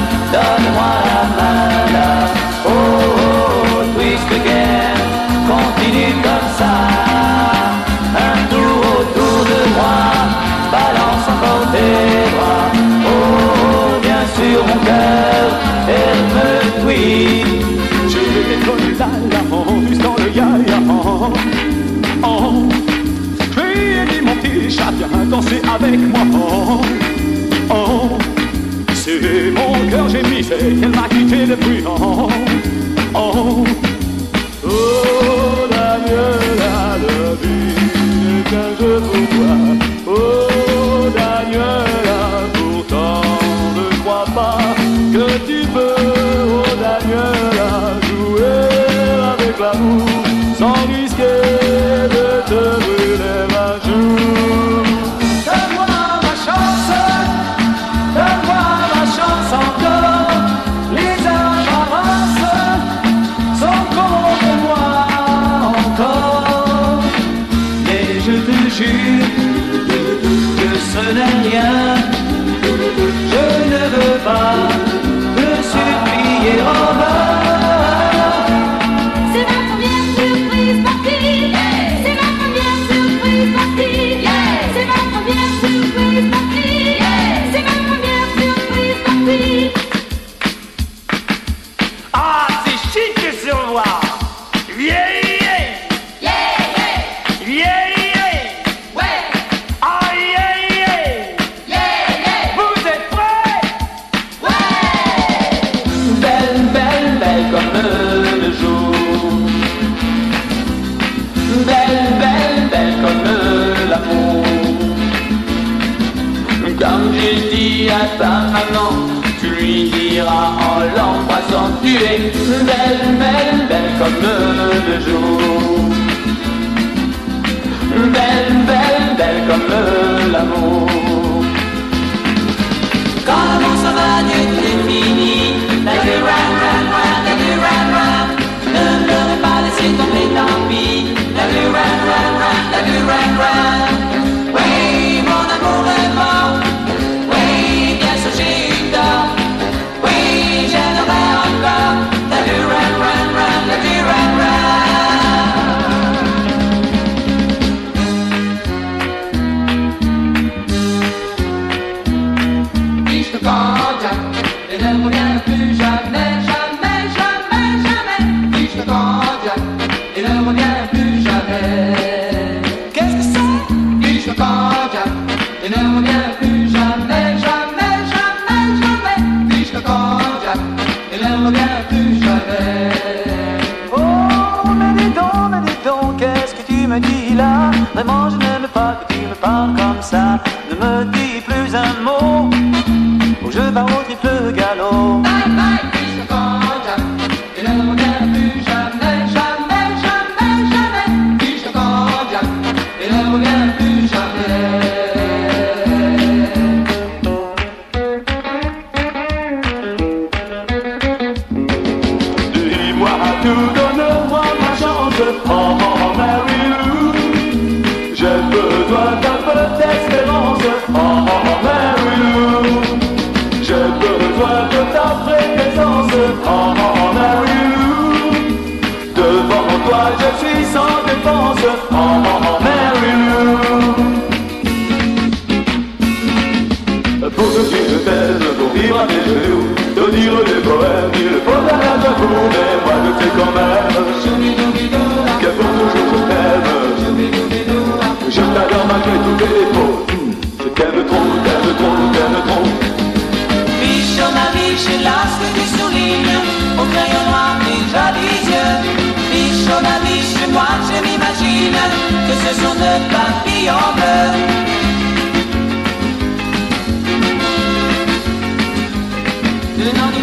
déjà bien dansé avec moi. Oh, oh, c'est mon cœur j'ai mis, c'est qu'elle m'a quitté depuis. Oh, oh, oh, oh la mieux la vie, que je vois.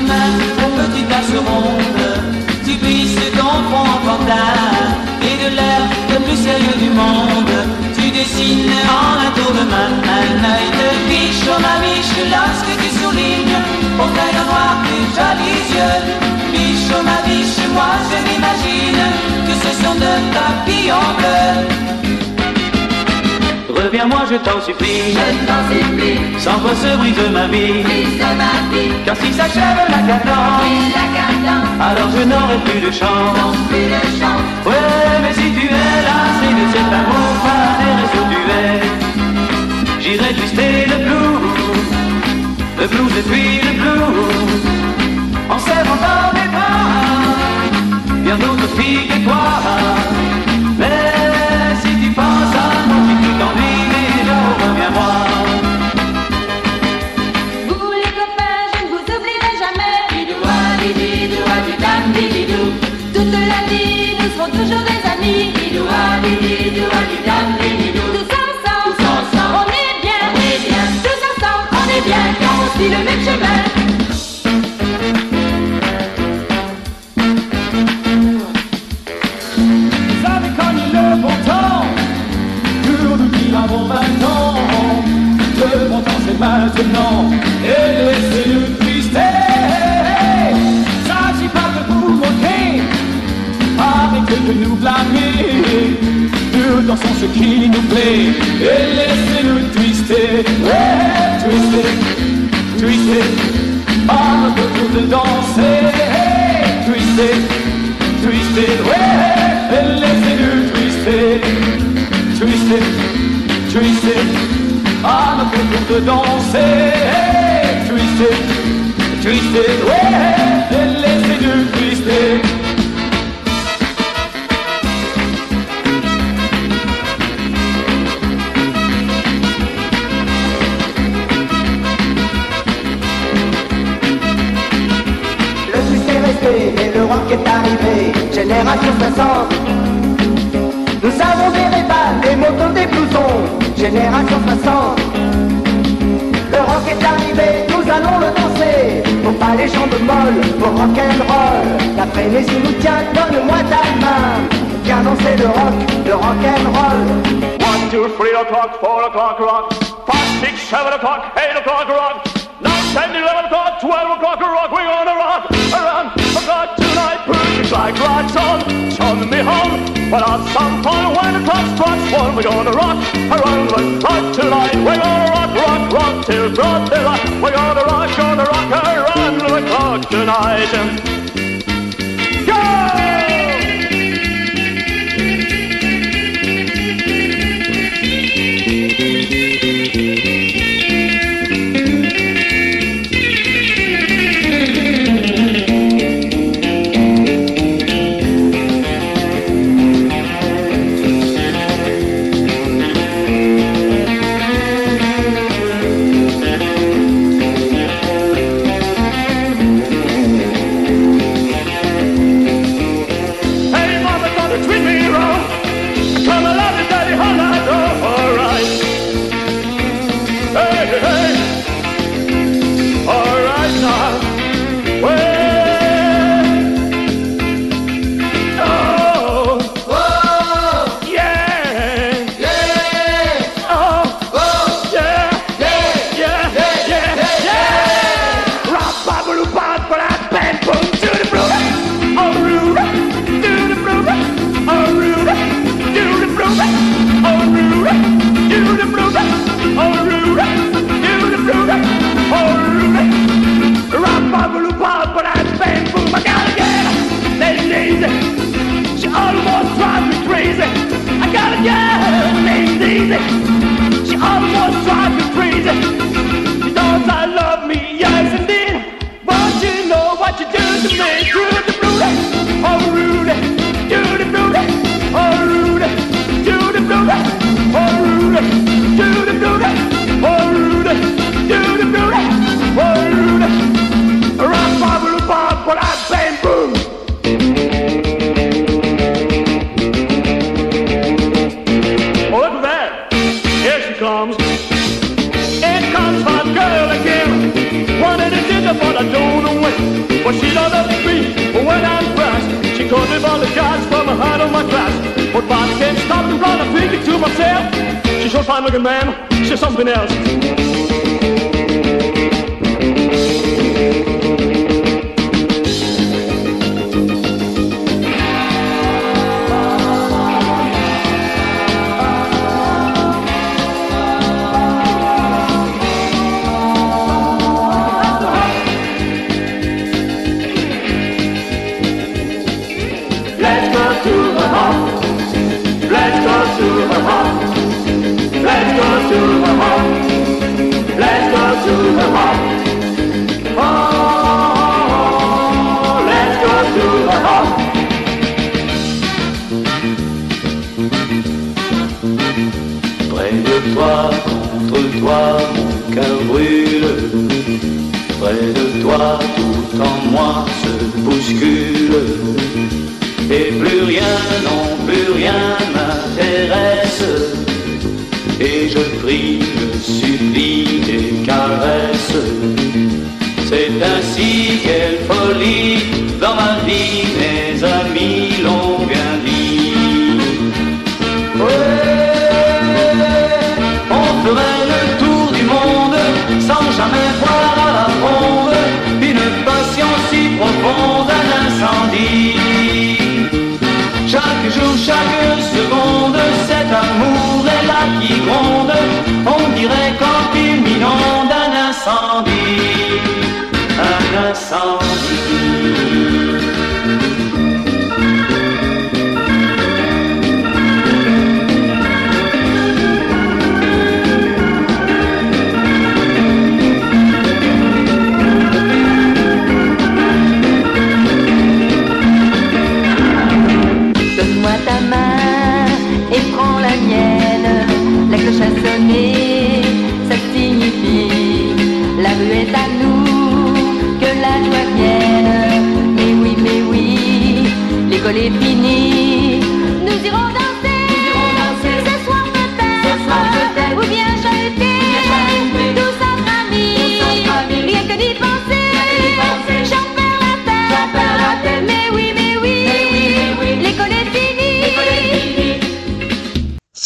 main aux petites taches rondes. Tu glisses ton front en pantalon Et de l'air le plus sérieux du monde. Tu dessines en un tour de main Un œil de biche, oh ma biche Lorsque tu soulignes au feuille noir tes jolis yeux. Biche, oh, ma biche, moi je m'imagine Que ce sont de papillons bleus Reviens-moi, je t'en supplie. Je t'en supplie. Sans quoi se brise ma vie. Ma vie. Car si s'achève la cadence. la. Alors je n'aurai plus de chance. Non, plus de chance. Ouais, mais si tu es là, c'est de cet amour fané que tu es. J'irai twister le blues. Le blues et puis le blues. En serrant dans mes bras. Bien d'autres filles que toi. Vous les copains, je ne vous oublierai jamais. Didou, dididou, dididou, et laissez-nous tristes. Hey, hey, hey. S'agit pas de vous moquer, avec de nous blâmer. Nous dansons ce qui nous plaît et laissez-nous twister, twister, twister. Pas de tour de danser, twister, twister, ouais, et laissez-nous twister, twister, twister à me fait de danser. Twisté, twisté, ouais, laissez du twisté. Le twisté est resté, mais le rock est arrivé. Génération 60. Nous avons des rébats, des motos génération 60. Le rock est arrivé, nous allons le danser. Faut pas les jambes molles, au rock'n'roll. La frénésie nous tient, donne-moi ta main. Viens danser le rock, le rock'n'roll. One, two, three o'clock, four o'clock, rock. Five, six, seven o'clock, eight o'clock, rock. Nine, ten, eleven o'clock, twelve o'clock, rock. We're gonna rock around the clock tonight. Perfect like lights on, turn me home. But well, at some point when the clock strikes one, we're gonna rock around the clock tonight. We're gonna rock, rock, rock till broad daylight. We're gonna rock, gonna rock around the clock tonight. Yeah!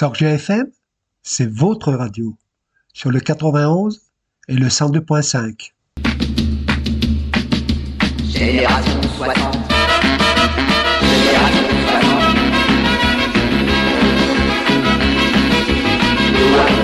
Sorg FM, c'est votre radio. Sur le 91 et le 102.5. Génération 60. Génération 60.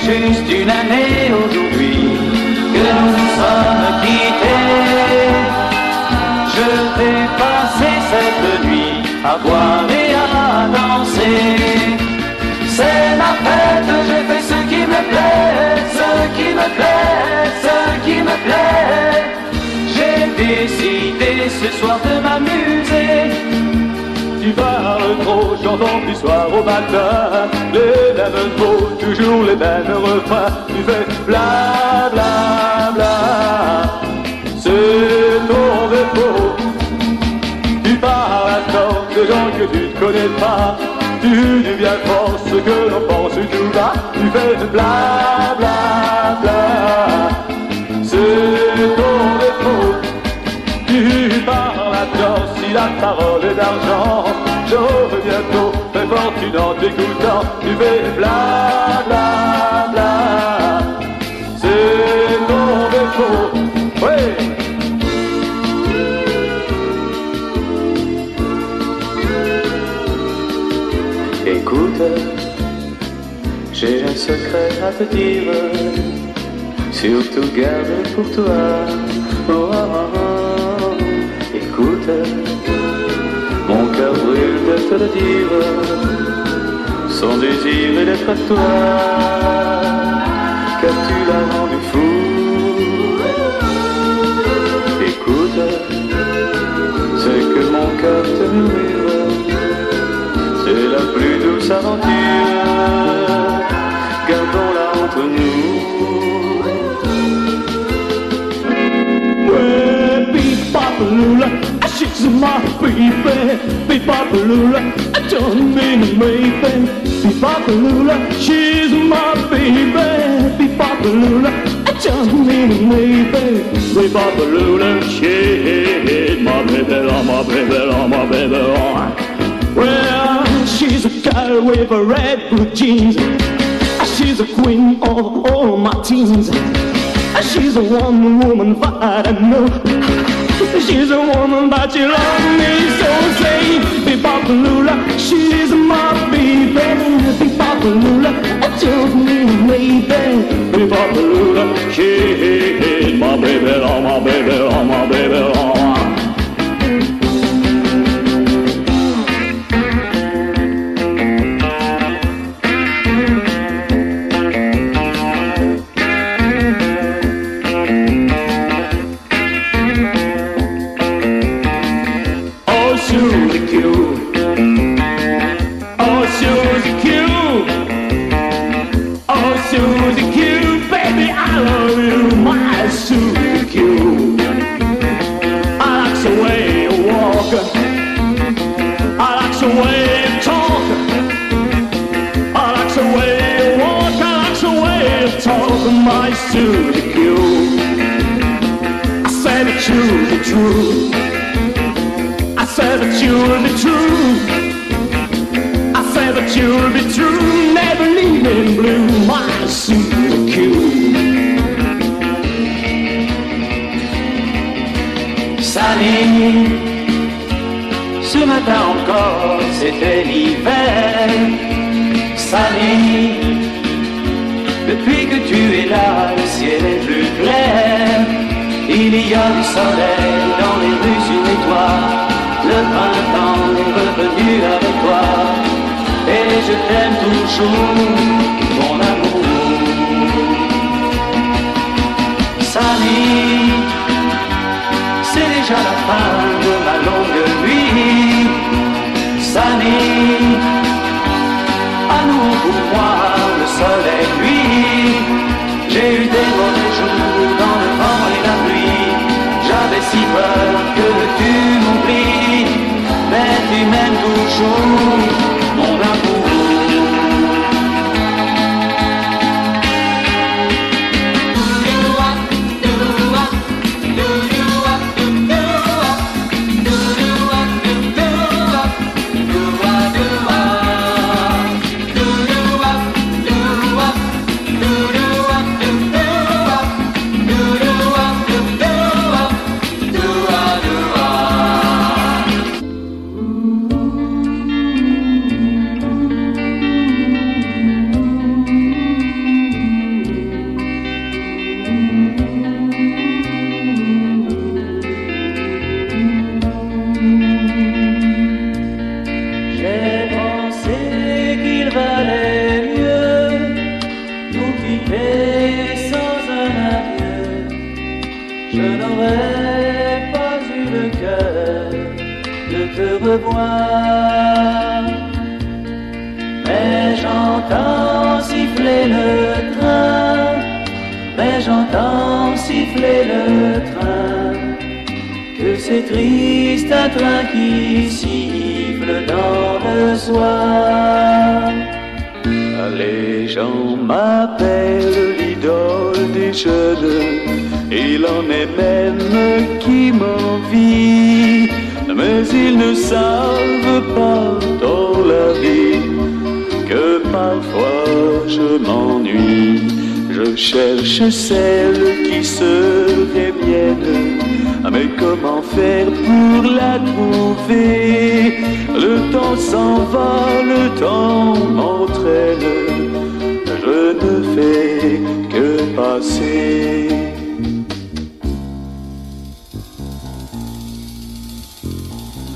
Juste une année aujourd'hui que nous nous sommes quittés. Je vais passer cette nuit à boire et à danser. C'est ma fête, je fais ce qui me plaît, ce qui me plaît, ce qui me plaît. J'ai décidé ce soir de m'amuser. Tu parles trop, j'entends du soir au matin. Les mêmes mots, toujours les mêmes refrains. Tu fais bla bla bla. C'est ton défaut Tu parles à tort de gens que tu ne connais pas. Tu dis bien fort ce que l'on pense tout bas. Tu fais bla bla bla. C'est ton si la parole est d'argent J'aurai bientôt fait fortune en t'écoutant Tu fais bla bla bla C'est ton défaut Oui Écoute, j'ai un secret à te dire. Surtout garde pour toi. Oh, oh, oh. Te le dire. Son désir est d'être à toi. Car tu l'as rendu fou? Écoute, c'est que mon cœur te murmure. C'est la plus douce aventure. Gardons-la entre nous. my baby, baby Balula. I don't mean a baby, baby Balula. She's my baby, baby Balula. I don't mean a baby, baby Balula. She's my baby, oh my baby, oh my baby, oh. Well, she's a girl with a red blue jeans. Ah, she's a queen of all my teens. Ah, she's a one woman fight, I know. She's a woman, but she loves me so. Say, Bebopalula, she's my baby. Bebopalula, just me, baby. Bebopalula, she's my baby, oh my baby, oh my baby. Oh, you're the truth. I said that you'll be true. I said that you'll be true. Never leave me blue, my super cute. Salut, ce matin encore, c'était l'hiver. Samy, depuis que tu es là, le ciel est plus clair. Il y a du soleil dans les rues sur les toits. Le printemps est revenu avec toi. Et je t'aime toujours, mon amour. Samy, c'est déjà la fin de ma longue nuit. Samy, à nous pour moi, le soleil lui. J'ai eu des mauvais jours dans si peur que tu m'oublies, mais tu m'aimes toujours, mon amour. Le temps s'en va, le temps m'entraîne, je ne fais que passer.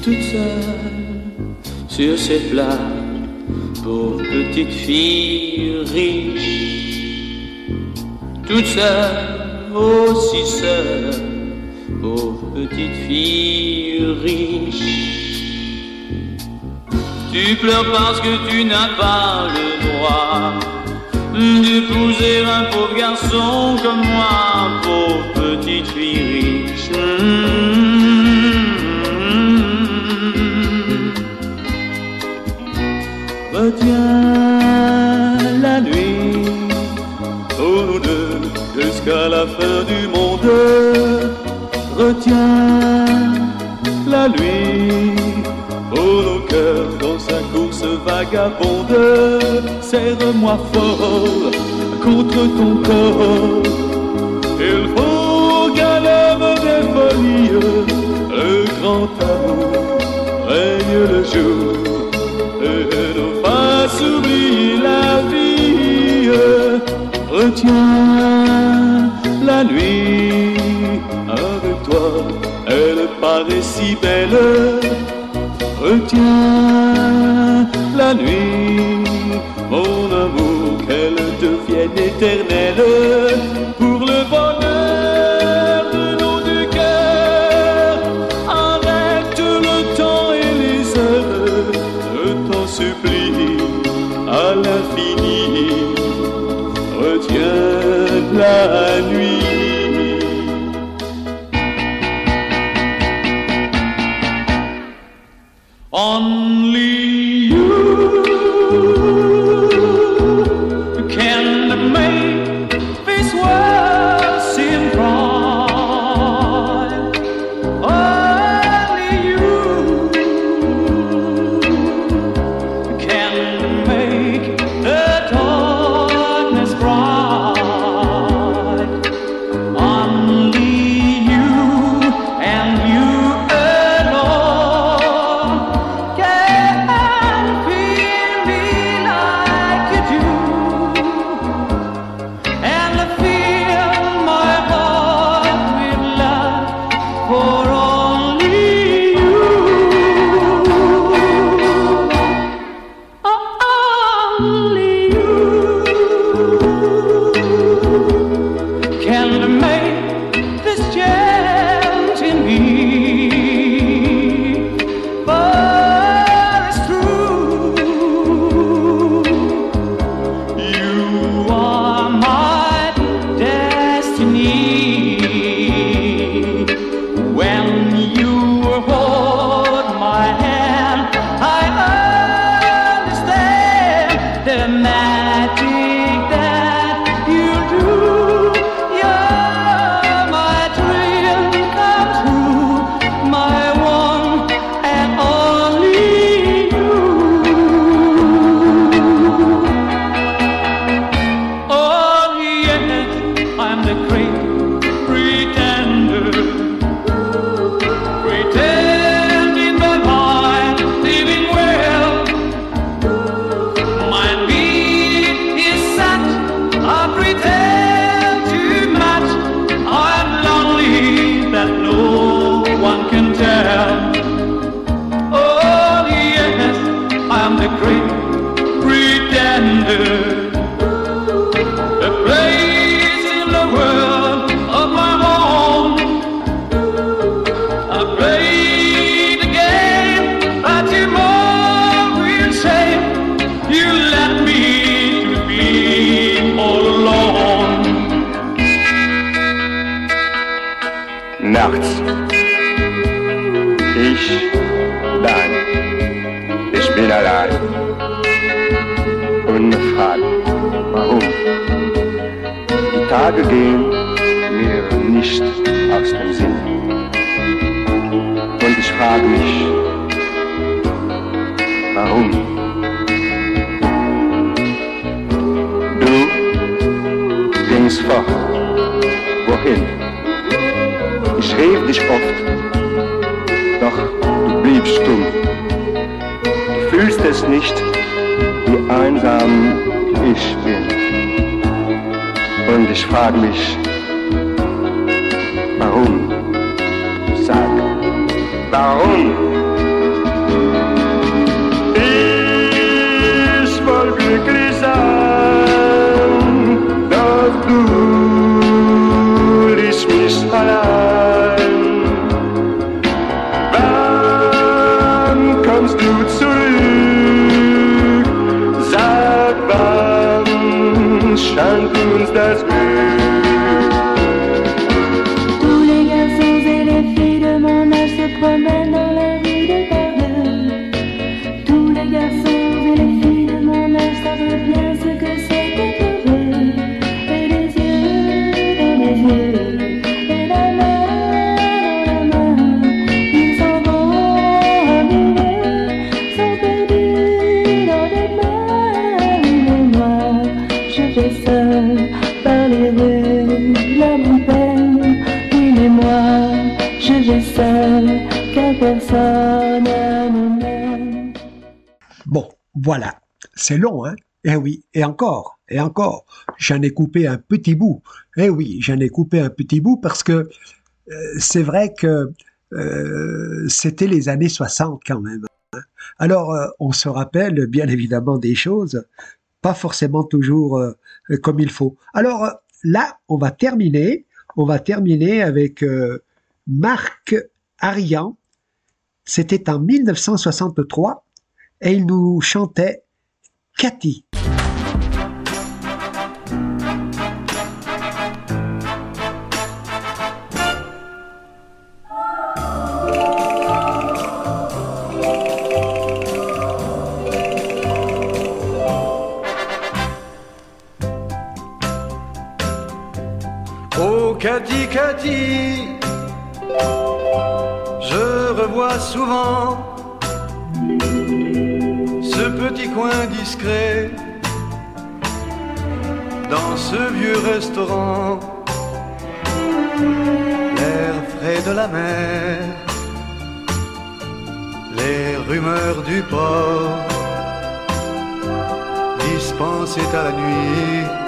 toute seule sur cette plage pour petite fille riche. Toute seule, aussi seule pour petite fille Tu pleures parce que tu n'as pas le droit d'épouser un pauvre garçon comme moi, pauvre petite fille riche. Retiens la nuit pour nous deux jusqu'à la fin du monde. Retiens la nuit vagabonde. Serre-moi fort contre ton corps. Il faut qu'à des folies, le grand amour règne le jour et nous fasse oublier la vie. Retiens la nuit avec toi, elle paraît si belle. Retiens la nuit, mon amour, qu'elle devienne éternelle encore, et encore. J'en ai coupé un petit bout. Eh oui, j'en ai coupé un petit bout parce que euh, c'est vrai que euh, c'était les années 60 quand même. hein. Alors, euh, on se rappelle bien évidemment des choses, pas forcément toujours comme il faut. Alors là, on va terminer. On va terminer avec Marc Arian. C'était en 1963 et il nous chantait Cathy. Oh Cathy, je revois souvent ce petit coin discret dans ce vieux restaurant. L'air frais de la mer, les rumeurs du port dispensaient à la nuit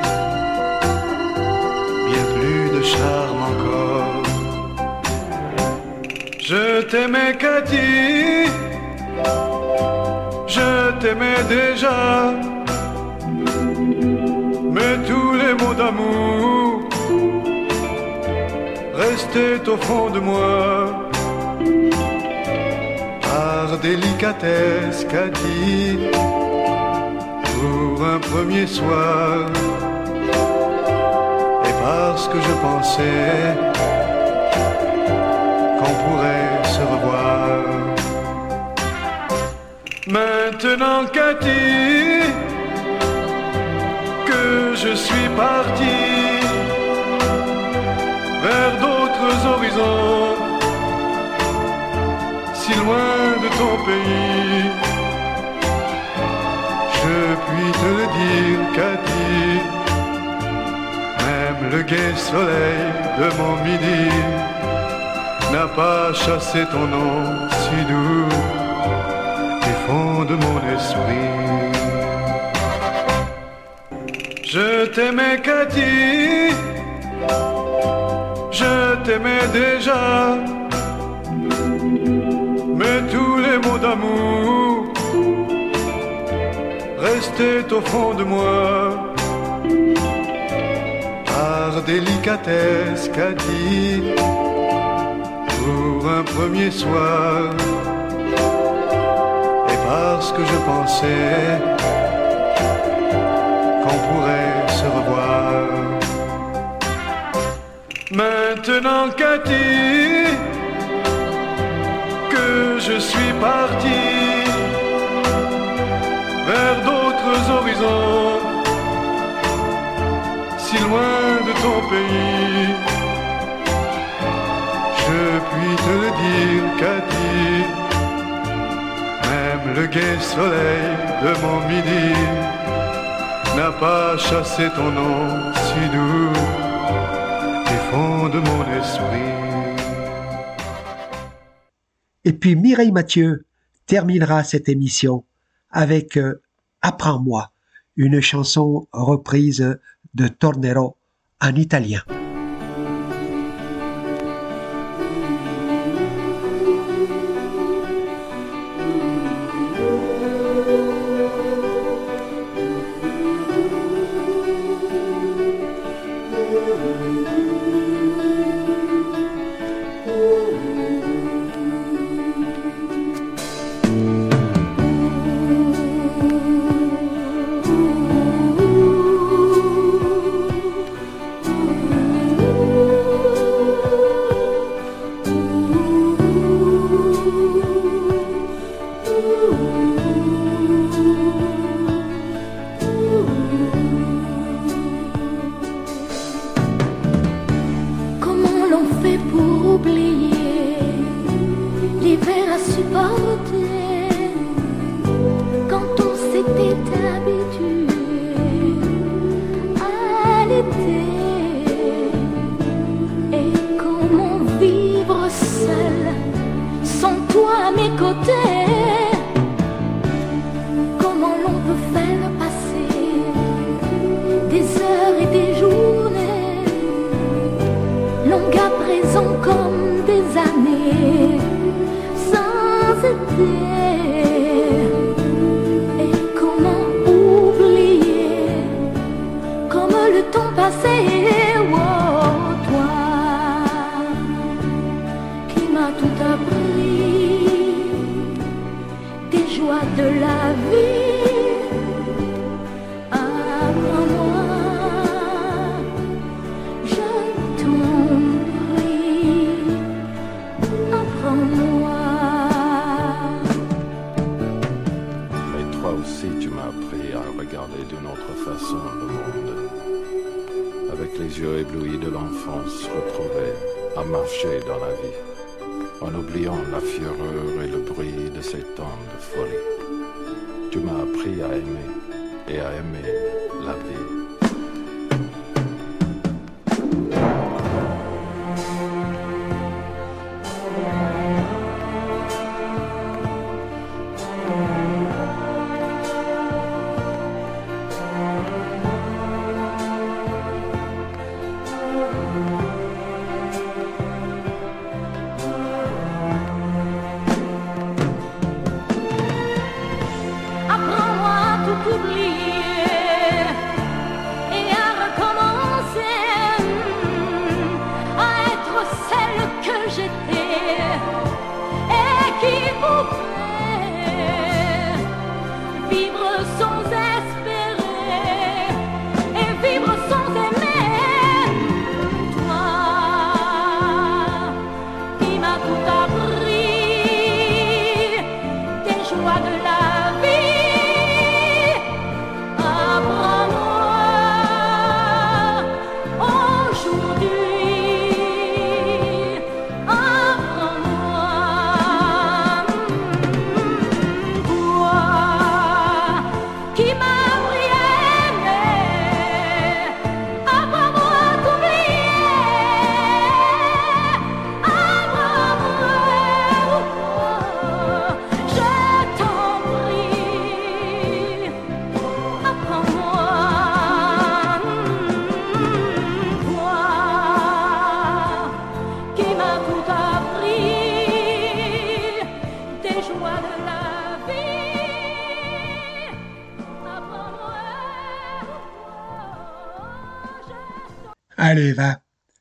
bien plus de charme encore. Je t'aimais Cathy, je t'aimais déjà, mais tous les mots d'amour restaient au fond de moi. Par délicatesse, Cathy, pour un premier soir parce que je pensais qu'on pourrait se revoir. Maintenant, Cathy, que je suis parti vers d'autres horizons, si loin de ton pays, je puis te le dire, Cathy. Le gai soleil de mon midi n'a pas chassé ton nom si doux du fond de mon esprit. Je t'aimais Cathy, je t'aimais déjà, mais tous les mots d'amour restaient au fond de moi délicatesse Cathy pour un premier soir et parce que je pensais qu'on pourrait se revoir. Maintenant, Cathy, que je suis parti vers d'autres horizons, si loin pays. Je puis te le dire, Cathy, même le gai soleil de mon midi n'a pas chassé ton nom si doux du fond de mon esprit. Et puis Mireille Mathieu terminera cette émission avec euh, Apprends-moi, une chanson reprise de Tornero en italien.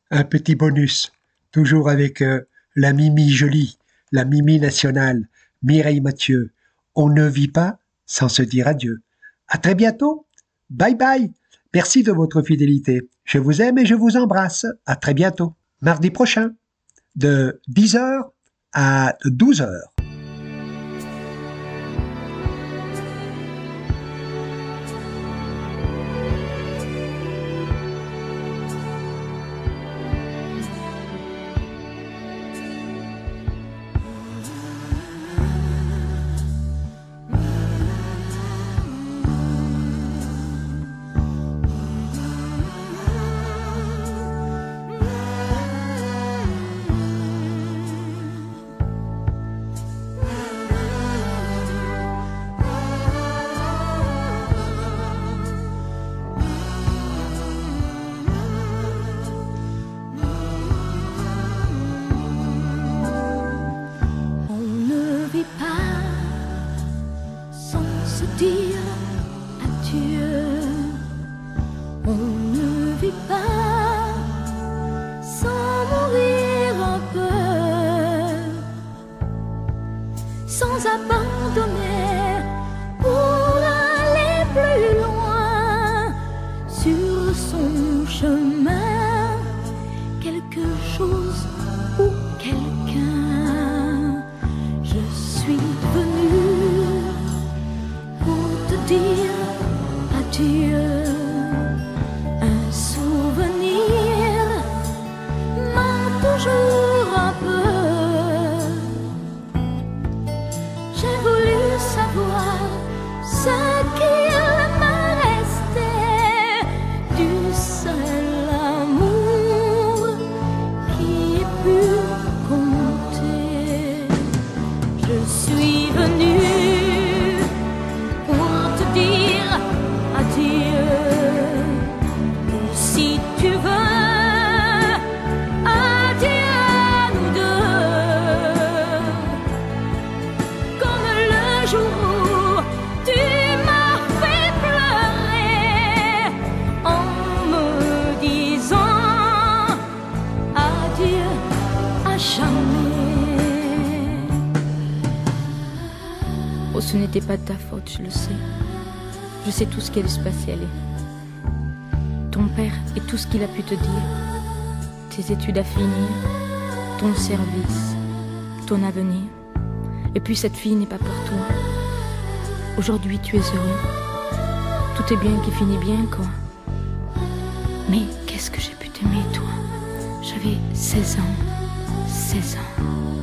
Un petit bonus, toujours avec euh, la Mimi jolie, la Mimi nationale, Mireille Mathieu. On ne vit pas sans se dire adieu. À très bientôt. Bye bye. Merci de votre fidélité. Je vous aime et je vous embrasse. À très bientôt. Mardi prochain, de 10h à 12h. je le sais. Je sais tout ce qui allait se passer, allez. Ton père et tout ce qu'il a pu te dire. Tes études à finir, ton service, ton avenir. Et puis cette fille n'est pas pour toi. Aujourd'hui, tu es heureux. Tout est bien qui finit bien, quoi. Mais qu'est-ce que j'ai pu t'aimer, toi? J'avais 16 ans. 16 ans.